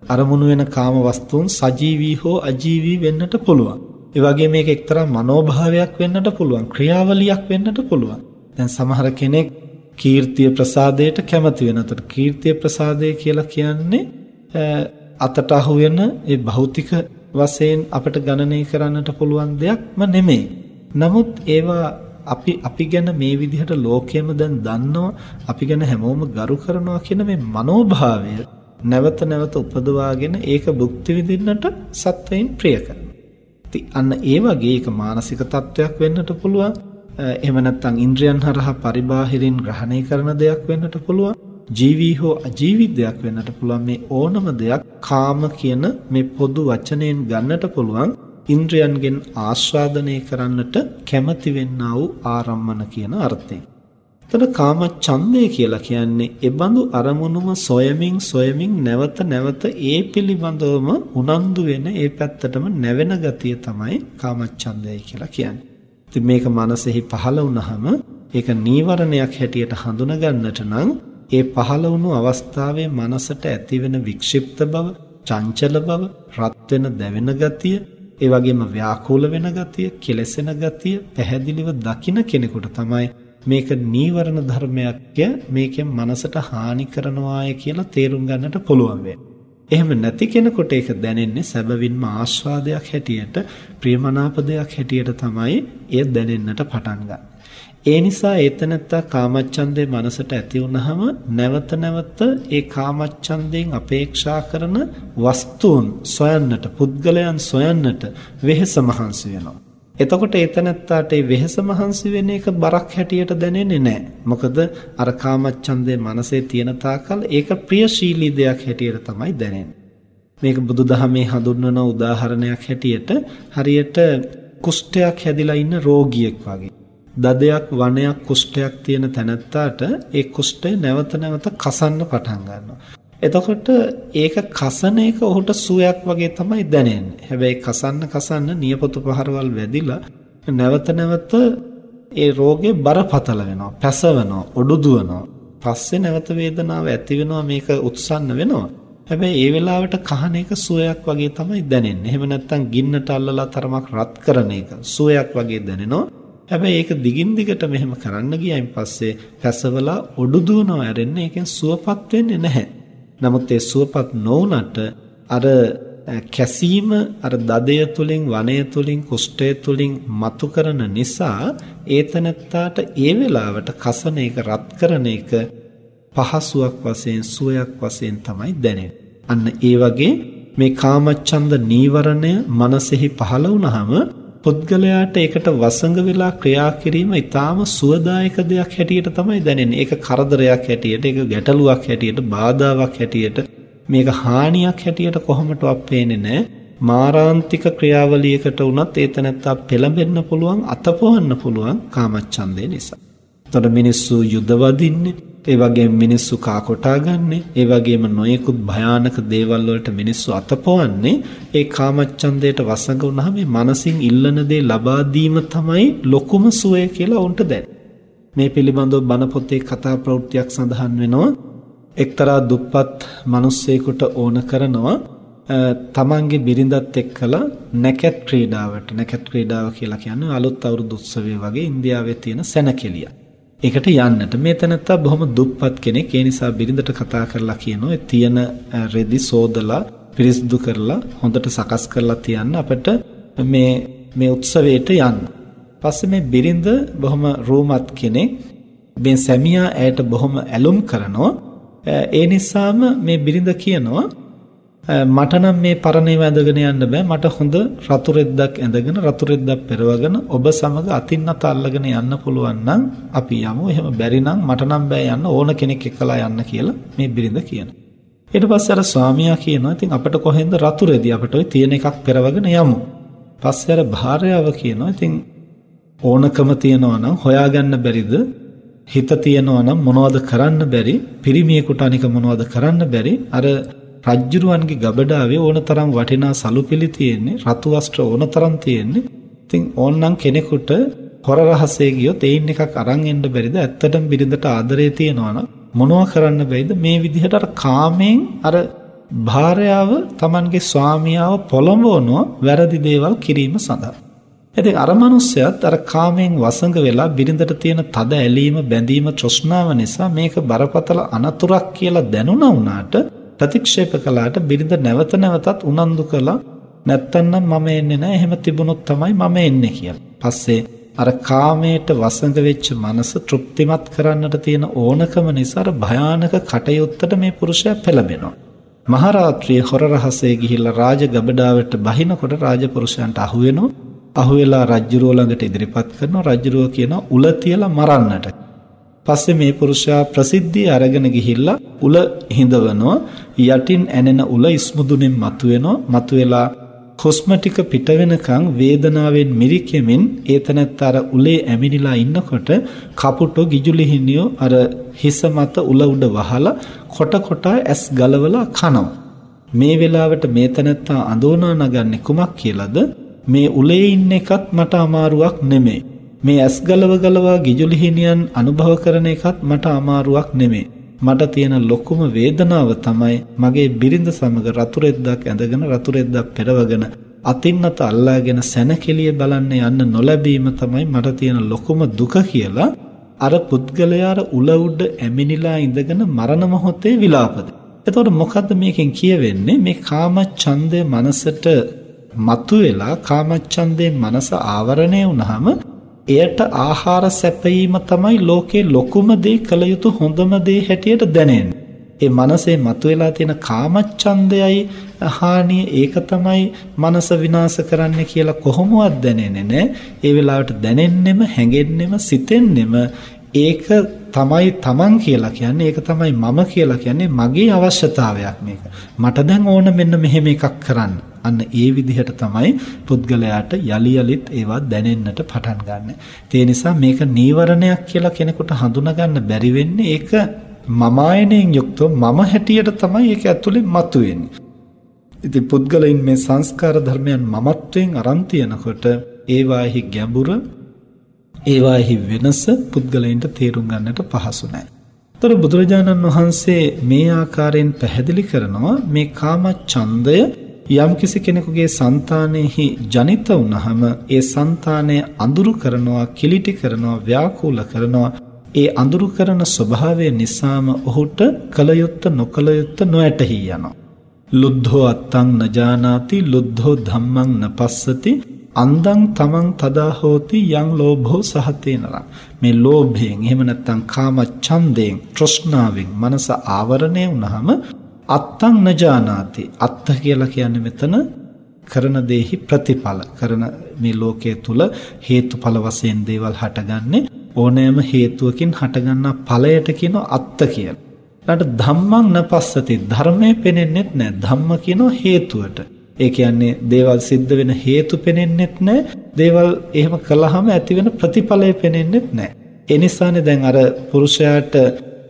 අරමුණු වෙන කාම වස්තුන් සජීවී හෝ අජීවී වෙන්නට පුළුවන්. ඒ වගේ මේක එක්තරා මනෝභාවයක් වෙන්නට පුළුවන්. ක්‍රියාවලියක් වෙන්නට පුළුවන්. දැන් සමහර කෙනෙක් කීර්තිය ප්‍රසාදයට කැමති වෙනතට කීර්තිය ප්‍රසාදය කියලා කියන්නේ අතට අහු වෙන ඒ භෞතික වශයෙන් අපිට ගණනය කරන්නට පුළුවන් දෙයක්ම නෙමෙයි. නමුත් ඒවා අපි අපි ගැන මේ විදිහට ලෝකයේම දැන් දන්නවා අපි ගැන හැමෝම ගරු කරනවා කියන මේ මනෝභාවය නැවත නැවත උපදවාගෙන ඒක භුක්ති විඳින්නට සත්වයින් ප්‍රිය කරනවා. අන්න ඒ වගේ ඒක මානසික තත්වයක් වෙන්නට පුළුවන්. එහෙම නැත්නම් ඉන්ද්‍රයන් හරහා පරිබාහිරින් ග්‍රහණය කරන දෙයක් වෙන්නට පුළුවන්. ජීවී හෝ අජීවී දෙයක් වෙන්නට පුළුවන් මේ ඕනම දෙයක් කාම කියන මේ පොදු වචනයෙන් ගන්නට පුළුවන් ඉන්ද්‍රයන්ගෙන් ආස්වාදනය කරන්නට කැමති වෙන්නා වූ ආරම්මන කියන අර්ථයෙන්. එතන කාම ඡන්දය කියලා කියන්නේ ඒ බඳු අරමුණුම සොයමින් සොයමින් නැවත නැවත ඒ පිළිබඳවම උනන්දු වෙන ඒ පැත්තටම නැවෙන ගතිය තමයි කාම ඡන්දය කියලා කියන්නේ. ඉතින් මේක මනසෙහි පහළ වුණාම ඒක නීවරණයක් හැටියට හඳුනා ගන්නට නම් ඒ පහළ වුණු අවස්ථාවේ මනසට ඇතිවෙන වික්ෂිප්ත බව, චංචල බව, රත් වෙන දැවෙන ගතිය, ඒ වගේම ව්‍යාකූල වෙන ගතිය, කෙලසෙන ගතිය පැහැදිලිව දකින කෙනෙකුට තමයි මේක නීවරණ ධර්මයක්ය මේකෙන් මනසට හානි කරනවාය කියලා තේරුම් ගන්නට පුළුවන් එහෙම නැති කෙනෙකුට ඒක දැනෙන්නේ සැබවින්ම ආස්වාදයක් හැටියට ප්‍රියමනාප දෙයක් හැටියට තමයි එය දැනෙන්නට පටන් ඒ නිසා ඒතනත්තා කාමච්ඡන්දේ මනසට ඇති වුනහම නැවත නැවත ඒ කාමච්ඡන්දයෙන් අපේක්ෂා කරන වස්තුන් සොයන්නට පුද්ගලයන් සොයන්නට වෙහෙස මහන්සි වෙනවා. එතකොට එතනත්තාට ඒ වෙහස මහන්සි වෙන එක බරක් හැටියට දැනෙන්නේ නැහැ. මොකද අර කාමච්ඡන්දේ මනසේ තියෙන තාකල් ඒක ප්‍රියශීලී දෙයක් හැටියට තමයි දැනෙන්නේ. මේක බුදුදහමේ හඳුන්වන උදාහරණයක් හැටියට හරියට කුෂ්ඨයක් හැදිලා ඉන්න රෝගියෙක් වගේ. දදයක් වනයක් කුෂ්ඨයක් තියෙන තැනත්තාට ඒ කුෂ්ඨය නැවත නැවත කසන්න පටන් ගන්නවා. එතකොට ඒක කසන එක ඔහුට සුවයක් වගේ තමයි දැනෙන්නේ. හැබැයි කසන්න කසන්න නියපොතු පහරවල් වැදිලා නැවත නැවත ඒ රෝගේ බරපතල වෙනවා, පැසවෙනවා, ඔඩු දුවනවා. පස්සේ නැවත වේදනාව ඇති වෙනවා මේක උත්සන්න වෙනවා. හැබැයි ඒ වෙලාවට කහන එක සුවයක් වගේ තමයි දැනෙන්නේ. එහෙම නැත්නම් ගින්නට අල්ලලා තරමක් රත් කරන එක සුවයක් වගේ දැනෙනවා. හැබැයි ඒක දිගින් දිගට මෙහෙම කරන්න ගියයින් පස්සේ පැසවලා ඔඩු දුවනවා ඇරෙන්නේ ඒකෙන් සුවපත් වෙන්නේ නැහැ. නමුත් ඒ සුවපත් නොවුනට අර කැසීම අර දදය තුලින් වනය තුලින් කුෂ්ඨය තුලින් මතු කරන නිසා ඒතනත්තාට ඒ වෙලාවට කසන එක රත් කරන එක පහසුවක් වශයෙන් සුවයක් වශයෙන් තමයි දැනෙන්නේ. අන්න ඒ වගේ මේ කාමච්ඡන්ද නීවරණය මනසෙහි පහළ වුණාම පුද්ගලයාට ඒකට වසඟ වෙලා ක්‍රියා කිරීම ඊටාම සුවදායක දෙයක් හැටියට තමයි දැනෙන්නේ. ඒක කරදරයක් හැටියට, ඒක ගැටලුවක් හැටියට, බාධාවක් හැටියට, මේක හානියක් හැටියට කොහොමදවත් පේන්නේ නැහැ. මාරාන්තික ක්‍රියාවලියකට වුණත් ඒතනත්තා පෙළඹෙන්න පුළුවන්, අතපොවන්න පුළුවන් කාමච්ඡන්දේ නිසා. එතකොට මිනිස්සු යුද වදින්නේ ඒ වගේම මිනිස්සු කා කොටා ගන්නෙ ඒ වගේම නොයෙකුත් භයානක දේවල් වලට මිනිස්සු අතපොවන්නේ ඒ කාමච්ඡන්දයට වසඟ වුණාම මේ මනසින් ඉල්ලන දේ ලබා දීම තමයි ලොකුම සුවය කියලා උන්ට දැනෙන්නේ මේ පිළිබඳව බණ පොතේ කතා ප්‍රවෘත්තියක් සඳහන් වෙනවා. එක්තරා දුප්පත් මිනිස්සෙකුට ඕන කරනවා තමන්ගේ බිරිඳත් එක්කලා නැකත් ක්‍රීඩාවට නැකත් ක්‍රීඩාව කියලා කියන්නේ අලුත් අවුරුදු උත්සවය වගේ ඉන්දියාවේ තියෙන සැනකෙළියක් ඒකට යන්නට මේ තැනත්තා බොහොම දුප්පත් කෙනෙක් ඒ නිසා බිරිඳට කතා කරලා කියනවා තියෙන රෙදි සෝදලා පිරිසිදු කරලා හොඳට සකස් කරලා තියන්න අපිට මේ මේ උත්සවයට යන්න. පස්සේ මේ බිරිඳ බොහොම රූමත් කෙනෙක් මේ සැමියා ඇයට බොහොම ඇලුම් කරනවා. ඒ නිසාම මේ බිරිඳ කියනවා මට නම් මේ පරණේ වැඳගෙන යන්න බෑ. මට හොඳ රතු රෙද්දක් ඇඳගෙන රතු රෙද්දක් පෙරවගෙන ඔබ සමග අතින් අත අල්ලගෙන යන්න පුළුවන් නම් අපි යමු. එහෙම බැරි නම් මට නම් බෑ යන්න. ඕන කෙනෙක් එක්කලා යන්න කියලා මේ බිරිඳ කියනවා ඊට පස්සේ අර ස්වාමියා කියනවා ඉතින් අපිට කොහෙන්ද රතු රෙදි? අපිට ওই තියෙන එකක් පෙරවගෙන යමු. පස්සේ අර භාර්යාව කියනවා ඉතින් ඕනකම තියනවා නම් හොයාගන්න බැරිද? හිත තියනවා නම් මොනවද කරන්න බැරි? පිරිමියෙකුට අනික මොනවද කරන්න බැරි? අර රජ්ජුරුවන්ගේ ගබඩාවේ ඕනතරම් වටිනා සලුපිලි තියෙන්නේ රතු වස්ත්‍ර ඕනතරම් තියෙන්නේ. ඉතින් ඕන්නම් කෙනෙකුට හොර රහසේ ගියොත් ඒයින් එකක් අරන් එන්න බැරිද? ඇත්තටම බිරිඳට ආදරේ තියනවා නම් මොනවා කරන්න බැයිද? මේ විදිහට අර කාමෙන් අර භාර්යාව Tamanගේ ස්වාමියාව පොළඹවනවා වැරදි දේවල් කිරීම සඳහා. ඉතින් අර මිනිස්සයත් අර කාමෙන් වසඟ වෙලා බිරිඳට තියෙන තද ඇලීම බැඳීම තෘෂ්ණාව නිසා මේක බරපතල අනතුරක් කියලා දැනුණා වුණාට ප්‍රතික්ෂේප කළාට බිරිඳ නැවත නැවතත් උනන්දු කළා නැත්තම් මම එන්නේ නැහැ එහෙම තිබුණොත් තමයි මම එන්නේ කියලා. පස්සේ අර කාමයට වසඟ වෙච්ච මනස තෘප්තිමත් කරන්නට තියෙන ඕනකම නිසා අර භයානක කටයුත්තට මේ පුරුෂයා පෙළඹෙනවා. මහරාත්‍රියේ හොර රහසේ ගිහිල්ලා රාජ ගබඩාවට බහිනකොට රාජපුරුෂයන්ට අහුවෙනවා. අහුවෙලා රජ්ජුරුව ළඟට ඉදිරිපත් කරනවා. රජ්ජුරුව කියනවා උල තියලා මරන්නට. පස්සේ මේ පුරුෂයා ප්‍රසිද්ධිය අරගෙන ගිහිල්ලා උල හිඳවනවා. යටින් ඇනෙන උල ඉස්මුදුනෙන් මතුවෙනවා. මතුවෙලා හුස්ම ටික පිට වෙනකන් වේදනාවෙන් මිරිකෙමින් ඒතනත්ත අර උලේ ඇමිනිලා ඉන්නකොට කපුටෝ ගිජුලිහිනියෝ අර හිස මත උල උඩ වහලා කොට කොට ඇස් ගලවලා කනවා. මේ වෙලාවට මේ තනත්තා අඳෝනා නගන්නේ කුමක් කියලාද? මේ උලේ ඉන්න එකත් මට අමාරුවක් නෙමෙයි. මේ ඇස් ගලව ගලවා ගිජුලිහිනියන් අනුභව කරන එකත් මට අමාරුවක් නෙමෙයි. මට තියෙන ලොකුම වේදනාව තමයි මගේ බිරිඳ සමග රතු රෙද්දක් ඇඳගෙන රතු රෙද්දක් පෙරවගෙන අතින් අත අල්ලාගෙන සැනකෙලිය බලන්න යන්න නොලැබීම තමයි මට තියෙන ලොකුම දුක කියලා අර පුද්ගලයාර උල උඩ ඇමිනිලා ඉඳගෙන මරණ මොහොතේ විලාපද. එතකොට මොකද්ද මේකෙන් කියවෙන්නේ මේ කාම ඡන්දය මනසට මතුවෙලා කාම ඡන්දයෙන් මනස ආවරණය වුනහම එයට ආහාර සැපයීම තමයි ලෝකේ ලොකුම දේ කළ යුතු හොඳම දේ හැටියට දැනෙන්නේ. ඒ මනසේ මතුවලා තියෙන කාමච්ඡන්දයයි හානිය ඒක තමයි මනස විනාශ කරන්නේ කියලා කොහොමවත් දැනෙන්නේ නැහැ. ඒ වෙලාවට දැනෙන්නෙම හැඟෙන්නෙම සිතෙන්නෙම ඒක තමයි තමන් කියලා කියන්නේ ඒක තමයි මම කියලා කියන්නේ මගේ අවශ්‍යතාවයක් මේක. මට දැන් ඕන මෙන්න මෙහෙම එකක් කරන්න. අන්න ඒ විදිහට තමයි පුද්ගලයාට යලි යලිත් ඒවා දැනෙන්නට පටන් ගන්න. ඒ නිසා මේක නීවරණයක් කියලා කෙනෙකුට හඳුනා ගන්න බැරි වෙන්නේ ඒක මම ආයනයෙන් යුක්තව මම හැටියට තමයි ඒක ඇතුලේ මතුවෙන්නේ. ඉතින් පුද්ගලයන් මේ සංස්කාර ධර්මයන් මමත්වයෙන් අරන් තියනකොට ඒවාෙහි ගැඹුර ඒවාෙහි වෙනස පුද්ගලයන්ට තේරුම් ගන්නට පහසු නැහැ. ତොර බුදුරජාණන් වහන්සේ මේ ආකාරයෙන් පැහැදිලි කරනවා මේ කාම ඡන්දය යම්කිසි කෙනෙකුගේ సంతානෙහි ජනිත වුනහම ඒ సంతානය අඳුරු කරනවා කිලිටි කරනවා ව්‍යාකූල කරනවා ඒ අඳුරු කරන ස්වභාවය නිසාම ඔහුට කලයුත්ත නොකලයුත්ත නොඇතෙහි යනවා ලුද්ධෝ අත්තං නජානාති ලුද්ධෝ ධම්මං නපස්සති අන්දං තමන් තදා හෝති යං ලෝභෝ සහතේනරං මේ ලෝභයෙන් එහෙම නැත්නම් කාම ඡන්දයෙන් තෘෂ්ණාවෙන් මනස ආවරණය වුනහම අත්තං නජානාති අත්ත කියලා කියන්නේ මෙතන කරන දෙහි ප්‍රතිඵල කරන මේ ලෝකයේ තුල හේතුඵල වශයෙන් දේවල් හටගන්නේ ඕනෑම හේතුවකින් හටගන්නා ඵලයට කියන අත්ත කියලා. ඊට ධම්මං නපස්සති ධර්මයේ පෙනෙන්නේත් නැහැ. ධම්ම කියනවා හේතුවට. ඒ කියන්නේ දේවල් සිද්ධ වෙන හේතු පෙනෙන්නෙත් නැහැ. දේවල් එහෙම කළාම ඇති වෙන ප්‍රතිඵලය පෙනෙන්නෙත් නැහැ. ඒ නිසානේ දැන් අර පුරුෂයාට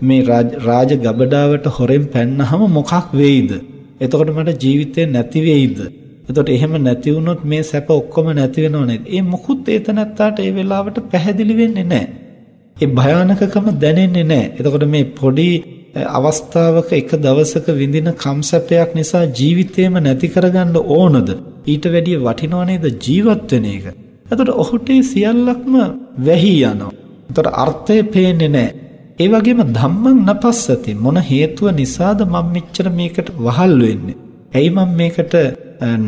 මේ රාජ ගබඩාවට හොරෙන් පැන්නහම මොකක් වෙයිද? එතකොට මට ජීවිතේ නැති වෙයිද? එතකොට එහෙම නැති වුණොත් මේ සැප ඔක්කොම නැති වෙනව නේද? ඒ මොකුත් ඒතනත්තාට ඒ වෙලාවට පැහැදිලි වෙන්නේ නැහැ. ඒ භයානකකම දැනෙන්නේ නැහැ. එතකොට මේ පොඩි අවස්ථාවක එක දවසක විඳින කම්සැපයක් නිසා ජීවිතේම නැති කරගන්න ඕනද? ඊට වැඩිය වටිනව නේද ජීවත් වෙන එක? එතකොට ඔහුට සියල්ලක්ම වැහි යනවා. එතකොට අර්ථය පේන්නේ නැහැ. ඒ වගේම ධම්මං නපස්සති මොන හේතුව නිසාද මම මෙච්චර මේකට වහල් වෙන්නේ? ඇයි මම මේකට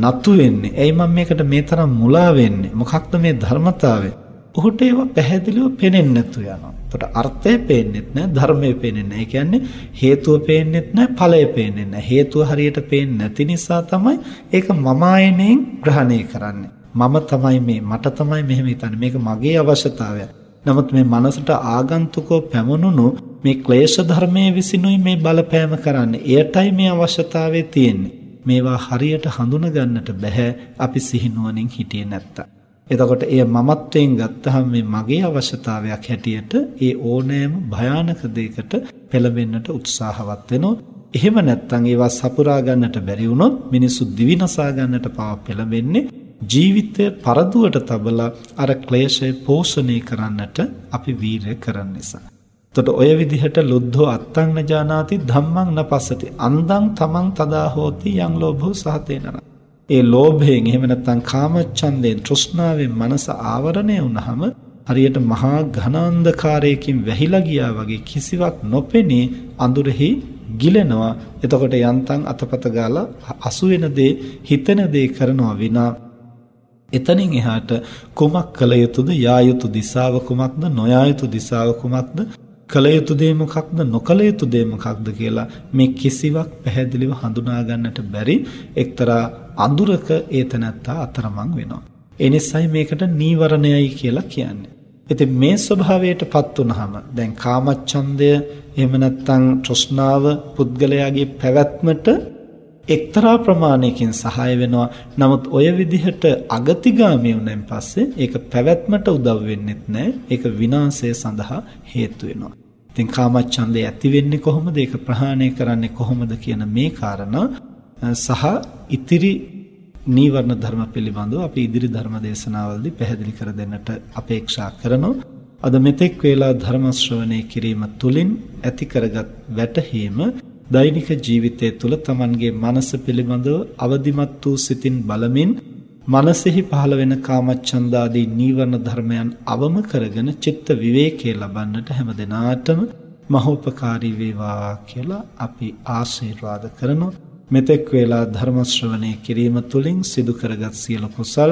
නතු වෙන්නේ? ඇයි මම මේකට මේ තරම් මුලා වෙන්නේ? මොකක්ද මේ ධර්මතාවය? ඔහුට ඒවා පැහැදිලිව පේන්නේ නැතු යනවා. එතකොට අර්ථය පේන්නේත් නැහැ, ධර්මය පේන්නේ නැහැ. ඒ කියන්නේ හේතුව පේන්නේත් නැහැ, ඵලය පේන්නේ නැහැ. හේතුව හරියට පේන්නේ නැති නිසා තමයි ඒක මම ආයනෙන් ග්‍රහණය කරන්නේ. මම තමයි මේ, මට තමයි මෙහෙම හිතන්නේ. මේක මගේ අවශ්‍යතාවය. නමුත් මේ මනසට ආගන්තුකව පැමුණුණු මේ ක්ලේශ ධර්මයේ විසිනුයි මේ බලපෑම කරන්නේ. එයටයි මේ අවශ්‍යතාවය තියෙන්නේ. මේවා හරියට හඳුන ගන්නට බෑ අපි සිහිනුවණින් හිටියේ නැත්තම්. එතකොට එය මමත්වයෙන් ගත්තහම මේ මගේ අවශ්‍යතාවයක් හැටියට ඒ ඕනෑම භයානක දෙයකට පෙළඹෙන්නට උත්සාහවත් වෙනවා. එහෙම නැත්නම් ඒවා සපුරා ගන්නට බැරි වුණොත් මිනිස්සු දිවිනසා ගන්නට පව පෙළඹෙන්නේ ජීවිතය පරදුවට තබලා අර ක්ලේශය පෝෂණය කරන්නට අපි වීරය කරන නිසා. එතකොට ඔය විදිහට ලුද්ධෝ අත්තං නජානාති ධම්මං නපස්සති අන්දං තමන් තදා හෝති යං ලෝභෝ සහතේනන. ඒ ලෝභයෙන් එහෙම නැත්නම් කාමච්ඡන්දයෙන් තෘෂ්ණාවෙන් මනස ආවරණය වුනහම හරියට මහා ඝනාන්ධකාරයකින් වැහිලා ගියා වගේ කිසිවක් නොපෙනී අඳුරෙහි ගිලෙනවා. එතකොට යන්තම් අතපත ගාලා අසු වෙන දේ හිතෙන දේ කරනවා විනා එතනින් එහාට කුමක් කළ යුතුද? යා යුතු දිශාව කුමක්ද? නොයා යුතු දිශාව කුමක්ද? කළ යුතු දේ මොකක්ද නොකළ යුතු දේ මොකක්ද කියලා මේ කිසිවක් පැහැදිලිව හඳුනා ගන්නට බැරි එක්තරා අඳුරක ඒතනත්තා අතරමං වෙනවා. ඒ නිසයි මේකට නීවරණයයි කියලා කියන්නේ. ඉතින් මේ ස්වභාවයටපත් වුනහම දැන් කාමච්ඡන්දය එහෙම නැත්නම් තෘෂ්ණාව පුද්ගලයාගේ පැවැත්මට එක්තරා ප්‍රමාණයකින් සහාය වෙනවා. නමුත් ඔය විදිහට අගතිගාමී වුණෙන් පස්සේ ඒක පැවැත්මට උදව් වෙන්නෙත් නැහැ. ඒක විනාශය සඳහා හේතු වෙනවා. ඉතින් කාමච්ඡන්දය ඇති වෙන්නේ කොහොමද? ඒක ප්‍රහාණය කරන්නේ කොහොමද කියන මේ කාරණා සහ ඉතිරි නීවරණ ධර්ම පිළිබඳව අපි ඉදිරි ධර්ම දේශනාවලදී පැහැදිලි කර දෙන්නට අපේක්ෂා කරනවා. අද මෙතෙක් වේලා ධර්ම ශ්‍රවණය කිරීම තුළින් ඇති කරගත් වැටහීම දෛනික ජීවිතය තුළ Tamanගේ මනස පිළිබඳව අවදිමත් වූ සිතින් බලමින් මනසෙහි පහළ වෙන කාමච්ඡන්දාදී නීවරණ ධර්මයන් අවම කරගෙන චිත්ත විවේකයේ ලබන්නට හැම දිනාටම මහෝපකාරී වේවා කියලා අපි ආශිර්වාද කරනවා. මෙතෙක් වේලා ධර්ම ශ්‍රවණය කිරීම තුළින් සිදු කරගත් සියලු කුසල්